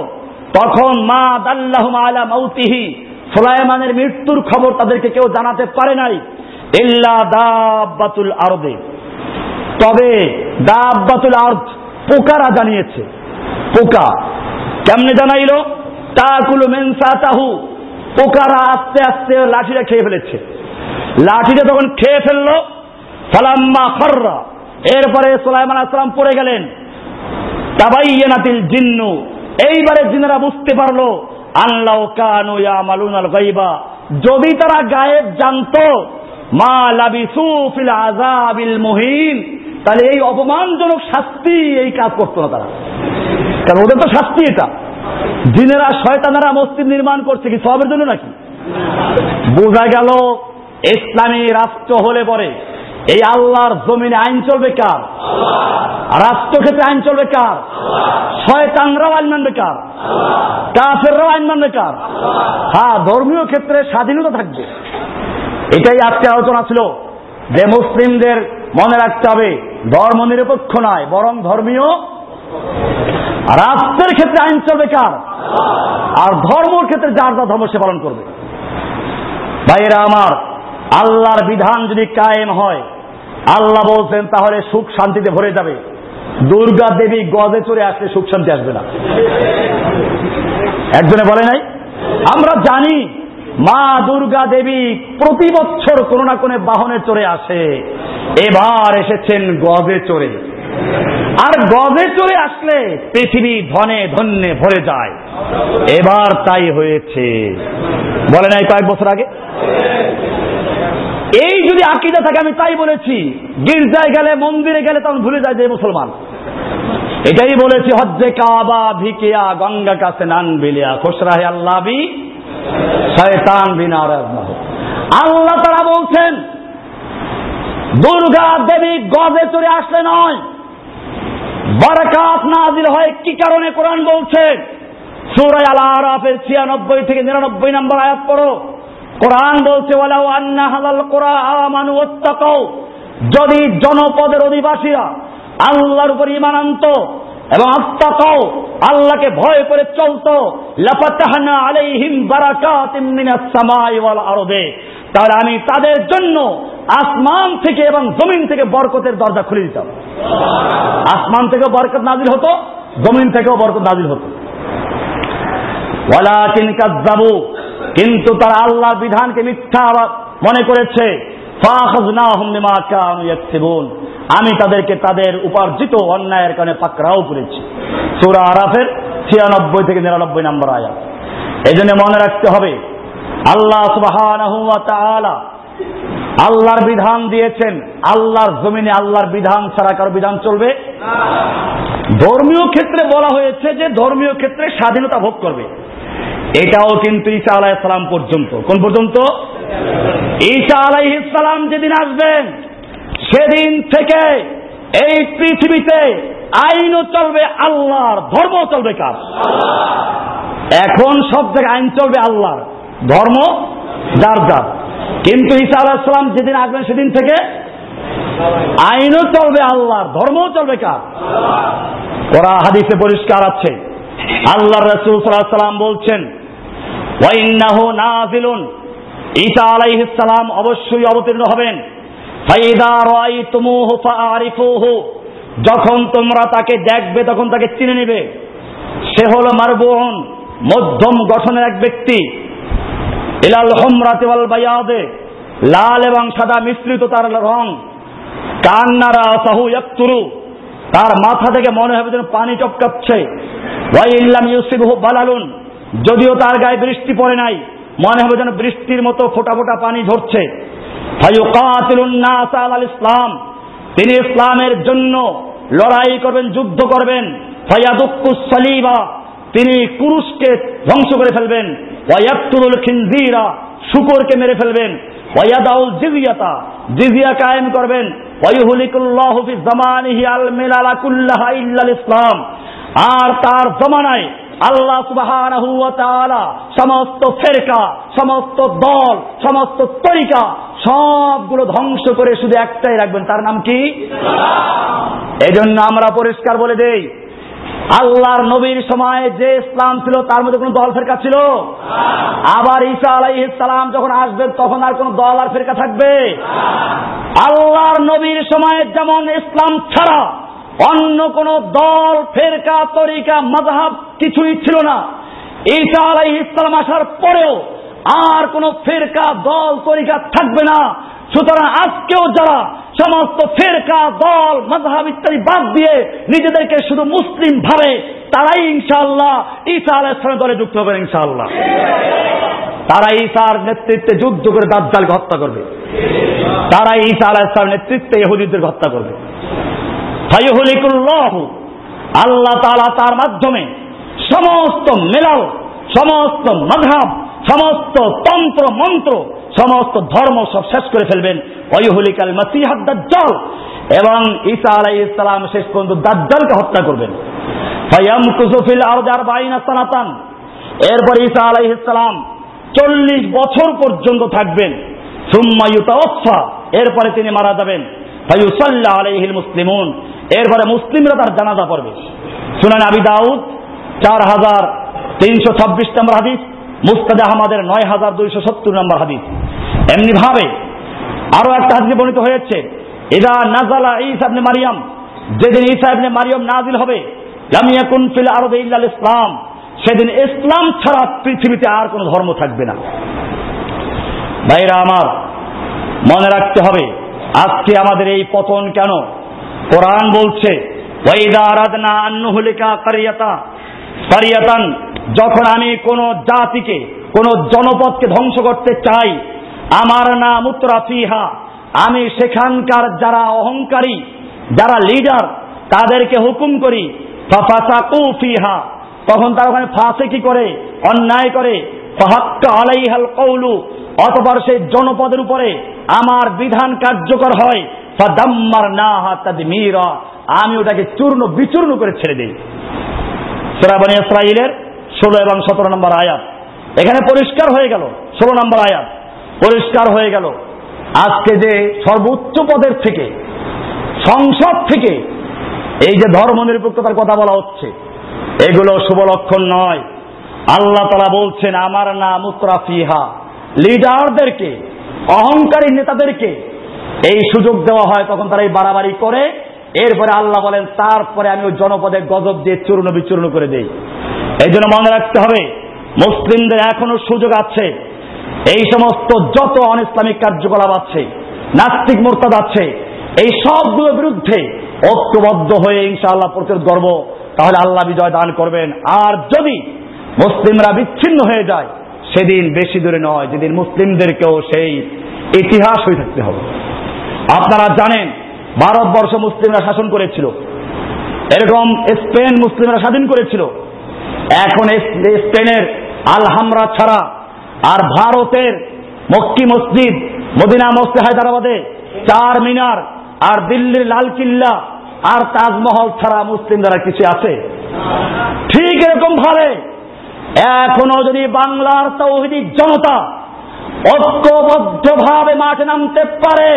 তখন মা দাল্লাহুম আলা মৌতিহি সুলাইমানের মৃত্যুর খবর তাদেরকে কেউ জানাতে পারে নাই, ইল্লা দাব্বাতুল আরদে। তবে দাব্বাতুল আর্দ পোকারা জানিয়েছে। পোকা কেমনে জানাইলো? তাকুল মেনসাতাহু পোকারা আস্তে আস্তে লাঠিটা খেয়ে ফেলেছে। লাঠিটা তখন খেয়ে ফেলল, ফালাম্মা খররা। এরপরে সোলাইমান আসলাম পড়ে গেলেন। তাবাইয়ানাতিল জিন্নু। এইবারে জিনেরা বুঝতে পারল, আল্লাহ কানু ইয়ামালুন আল গাইবা। যদি তারা গায়েব জানতো, মা লাবিসু ফিল আযাবিল মুহিন। তাহলে এই অপমানজনক শাস্তি এই কাজ করতো না তারা। কারণ ওদের তো শাস্তি এটা। জিনেরা, শয়তানেরা মসজিদ নির্মাণ করছে কি সবের জন্য নাকি? বোঝা গেল ইসলামী রাষ্ট্র হলে পরে এই আল্লাহর জমিনে আইন চলবে কার? রাষ্ট্রক্ষেত্রে আইন চলবে কার? শয়তানরাও আইন মানবে কার? কাফেররাও আইন মানবে কার? হ্যাঁ ধর্মীয় ক্ষেত্রে স্বাধীনতা থাকবে। এটাই আজকে আলোচনা ছিল যে মুসলিমদের মনে রাখতে হবে, ধর্ম নিরপেক্ষ নয়, বরং ধর্মীয় রাষ্ট্রের ক্ষেত্রে আইন চলবে কার? আর ধর্মর ক্ষেত্রে যার যা ধর্ম সে পালন করবে। ভাইয়েরা আমার, আল্লাহর বিধান যদি কায়েম হয়, আল্লাহ বলছেন, তাহলে সুখ শান্তিতে ভরে যাবে। দুর্গা দেবী গজে চড়ে আসলে সুখ শান্তি আসবে না। একজনে বলে নাই? আমরা জানি, মা দুর্গা দেবী প্রতি বছর কোনো না কোনো বাহনে চড়ে আসে। এবার এসেছেন গজে চড়ে। আর গজে চলে আসলে পৃথিবী ধনে ধন্যে ভরে যায়। এবার তাই হয়েছে। বলে নাই কয়েক বছর আগে? এই যদি আকিদা থাকে, আমি তাই বলেছি। গির্জায় গেলে, মন্দিরে গেলে তখন ভুলে যায় যে মুসলমান। এটাই বলেছি, হজ্জে কাবা ভিকিয়া গঙ্গা কাছে নান বিলিয়া। খোসরাহে আল্লাহ শয়তান বিনা আল্লাহ তারা বলছেন, দুর্গা দেবী গজে চড়ে আসলে নয়। বারাকাত নাজিল হয় কি কারণে কোরআন বলছে? সুরাই আল আরাফের ছিয়ানব্বই থেকে নিরানব্বই নম্বর আয়াত পড়ো। কোরআন বলছে, ওয়ালাউ আন্না হালাল কোরআমানু ওয়াত্তাকাও যদি জনপদের অধিবাসীরা আল্লাহর উপর ইমান আনত এবং আত্মাকাও আল্লাহকে ভয় করে চলতো লাফাতাহনা আলাইহিম বারাকাতিম মিনাস সামাই ওয়াল আরদে। তাহলে আমি তাদের জন্য আসমান থেকে এবং জমিন থেকে বরকতের দরজা খুলে দিতাম আসমান থেকে বরকত নাজিল হতো, জমিন থেকেও বরকত নাজিল হতো। ওয়ালাকিন কিন্তু তারা আল্লাহর বিধানকে মিথ্যা মনে করেছে। আমি তাদেরকে তাদের উপার্জিত অন্যায়ের কারণে পাকড়াও করেছি। সুরা আরাফের ছিয়ানব্বই থেকে নিরানব্বই নম্বর আয়াত। এই মনে রাখতে হবে, আল্লাহ আল্লাহর বিধান দিয়েছেন, আল্লাহর জমিনে আল্লাহর বিধান ছাড়া কারও বিধান চলবে? ধর্মীয় ক্ষেত্রে বলা হয়েছে যে ধর্মীয় ক্ষেত্রে স্বাধীনতা ভোগ করবে। এটাও কিন্তু ঈসা আলাইসালাম পর্যন্ত। কোন পর্যন্ত? ঈসা আলাইসালাম যেদিন আসবেন, সেদিন থেকে এই পৃথিবীতে আইনও চলবে, আল্লাহর ধর্ম চলবে কার? এখন সব জায়গায় আইন চলবে আল্লাহর। ধর্ম যার যার। কিন্তু ঈসা আলাহিসাম যেদিন আসবেন সেদিন থেকে আইনও চলবে আল্লাহর, ধর্মও চলবে কার? ওরা হাদিসে পরিষ্কার আছে। আল্লাহ রসুল সাল্লাম বলছেন ঈসা আলাইহিস সালাম অবশ্যই অবতীর্ণ হবেন। যখন তোমরা তাকে দেখবে, তখন তাকে চিনে নেবে। সে হলো মারবুন মধ্যম গঠনের এক ব্যক্তি। ইলাল হোমরাতে বায়াদে। লাল এবং সাদা মিশ্রিত তার রং। কান্নারা সাহু ইয়াকতুরু। তার মাথা থেকে মনে হবে যেন পানি টপকাচ্ছে ওয়াইল্লাম ইউসিবহু বালালুন। যদিও তার গায়ে বৃষ্টি পড়ে নাই, মনে হবে যেন বৃষ্টির মতো ফোটা ফোটা পানি ঝরছে। আল ইসলাম। তিনি ইসলামের জন্য লড়াই করবেন, যুদ্ধ করবেন। সালিবা। তিনি কুরুশকে ধ্বংস করে ফেলবেন। খিনজিরা, শুকরকে মেরে ফেলবেন। জিজিয়া কায়েম করবেন। ইসলাম। আর তার জমানায় আল্লাহ সুবহানাহু সমস্ত ফেরকা, সমস্ত দল, সমস্ত তরিকা সবগুলো ধ্বংস করে শুধু একটাই রাখবেন। তার নাম কি? এই আমরা পরিষ্কার বলে দেই আল্লাহর নবীর সময় যে ইসলাম ছিল, তার মধ্যে কোন দল ফেরকা ছিল? আবার ঈসা সালাম যখন আসবেন, তখন আর কোন দল আর ফেরকা থাকবে? আল্লাহর নবীর সময় যেমন ইসলাম ছাড়া অন্য কোন দল, ফেরকা, তরিকা মজাহাব কিছুই ছিল না। ঈসা আলাই ইসলাম আসার পরেও আর কোন ফেরকা দল, তরিকা থাকবে না। সুতরাং আজকেও যারা সমস্ত ফেরকা, দল মজাহাব ইত্যাদি বাদ দিয়ে নিজেদেরকে শুধু মুসলিম ভাবে, তারাই ইনশাআল্লাহ ঈসা আলাহ ইসলামের দলে যুক্ত হবে ইনশাআল্লাহ। তারা ঈসার নেতৃত্বে যুদ্ধ করে দাজ্জালকে হত্যা করবে। তারা ঈসা আলাহ ইসলামের নেতৃত্বে ইহুদিদের হত্যা করবে। আল্লাহ তালা তার মাধ্যমে সমস্ত মেলাল সমস্ত মাধাব সমস্ত তন্ত্র, মন্ত্র সমস্ত ধর্ম সব শেষ করে ফেলবেন। ওয়ুহুলিকাল মাসিহাদ দাজ্জাল। এবং ঈসা আলাই ইসলাম শেষ পর্যন্ত দাজ্জালকে হত্যা করবেন। ফায়াম কুসুফিল আরদার বাইনা সানাতান। এরপর ঈসা আলাই ইসলাম চল্লিশ বছর পর্যন্ত থাকবেন। সুম্মা ইউতাওয়াফা এরপরে তিনি মারা যাবেন। ফায়ুসাল্লাহ আলাইহিল মুসলিমুন। এরপরে মুসলিমরা তার জানাজা পড়বে। শুনেন আবি দাউদ, চার হাজার তিনশো ছাব্বিশ নম্বর হাদিস। মুস্তাদ আহমদের নয় হাজার দুইশো সত্তর নম্বর হাদিস। এমনি ভাবে আরও একটা হাদিসে বর্ণিত হয়েছে এদা নাজালা ঈসা ইবনে মারিয়াম যেদিন ঈসা ইবনে মারিয়াম নাজিল হবে ফিল ইসলাম সেদিন ইসলাম ছাড়া পৃথিবীতে আর কোনো ধর্ম থাকবে না। ভাইরা আমার, মনে রাখতে হবে, আজকে আমাদের এই পতন কেন? কোরআন বলছে ওয়াইদা আরাদনা আন্নুহলিকা কারিয়াতা কারিয়াতান যখন আমি কোন জাতিকে, কোন জনপদকে ধ্বংস করতে চাই, আমার নাম উত্তরাফিহা আমি সেখানকার যারা অহংকারী, যারা লিডার, তাদেরকে হুকুম করি ফিহা। তখন তারা ওখানে ফাঁসে কি করে, অন্যায় করে আলাইহাল কৌলু অতপর সেই জনপদের উপরে আমার বিধান কার্যকর হয় না আমি ওটাকে চূর্ণ বিচূর্ণ করে ছেড়ে দিই। সুরাবনী ইসরাইলের ষোলো এবং সতেরো নম্বর আয়াত। এখানে পরিষ্কার হয়ে গেল, ষোলো নম্বর আয়াত। পরিষ্কার হয়ে গেল। আজকে যে সর্বোচ্চ পদের থেকে, সংসদ থেকে এই যে ধর্ম নিরপেক্ষতার কথা বলা হচ্ছে, এগুলো শুভ লক্ষণ নয়। আল্লাহ তালা বলছেন, আমার নাম উত্তরাফিহা লিডারদেরকে, অহংকারী নেতাদেরকে এই সুযোগ দেওয়া হয়, তখন তারা এই বাড়াবাড়ি করে। এরপরে আল্লাহ বলেন, তারপরে আমি ওই জনপদে গজব দিয়ে চূর্ণ বিচূর্ণ করে দেই। এই জন্য মনে রাখতে হবে, মুসলিমদের এখনও সুযোগ আছে। এই সমস্ত যত অন ইসলামিক কার্যকলাপ আছে, নাস্তিক মোরতাদ আছে, এই সবগুলোর বিরুদ্ধে ঐক্যবদ্ধ হয়ে ইনশাআল্লাহ প্রতিরোধ করব তাহলে আল্লাহ বিজয় দান করবেন। আর যদি মুসলিমরা বিচ্ছিন্ন হয়ে যায়, সেদিন বেশি দূরে নয়, যেদিন মুসলিমদেরকেও সেই ইতিহাস হয়ে থাকতে হবে। আপনারা জানেন, ভারতবর্ষ মুসলিমরা শাসন করেছিল। এরকম স্পেন মুসলিমরা স্বাধীন করেছিল। এখন স্পেনের আলহামরা ছাড়া আর ভারতের মক্কি মসজিদ, মদিনা মসজিদ হায়দ্রাবাদে চার মিনার আর দিল্লির লাল কিল্লা আর তাজমহল ছাড়া মুসলিম দ্বারা কিছু আছে? ঠিক এরকম ভাবে এখনও যদি বাংলার তৌহিদি জনতা ঐক্যবদ্ধভাবে মাঠে নামতে পারে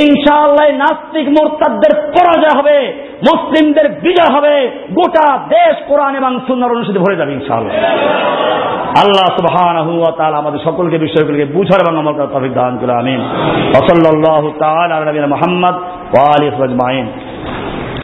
ইনশাআল্লাহ নাস্তিক মোরতাদদের পরাজয় হবে, মুসলিমদের বিজয় হবে, গোটা দেশ কোরআন এবং সুন্দর অনুষ্ঠিত ভরে যাবে ইনশাআল্লাহ। আল্লাহ তাআলা আমাদের সকলকে, বিষয়গুলিকে বুঝার এবং আমল করার তৌফিক দান করে আমিন। আলা নবিয়িনা মুহাম্মদ ওয়া আলিহি ওয়া সাহবিহি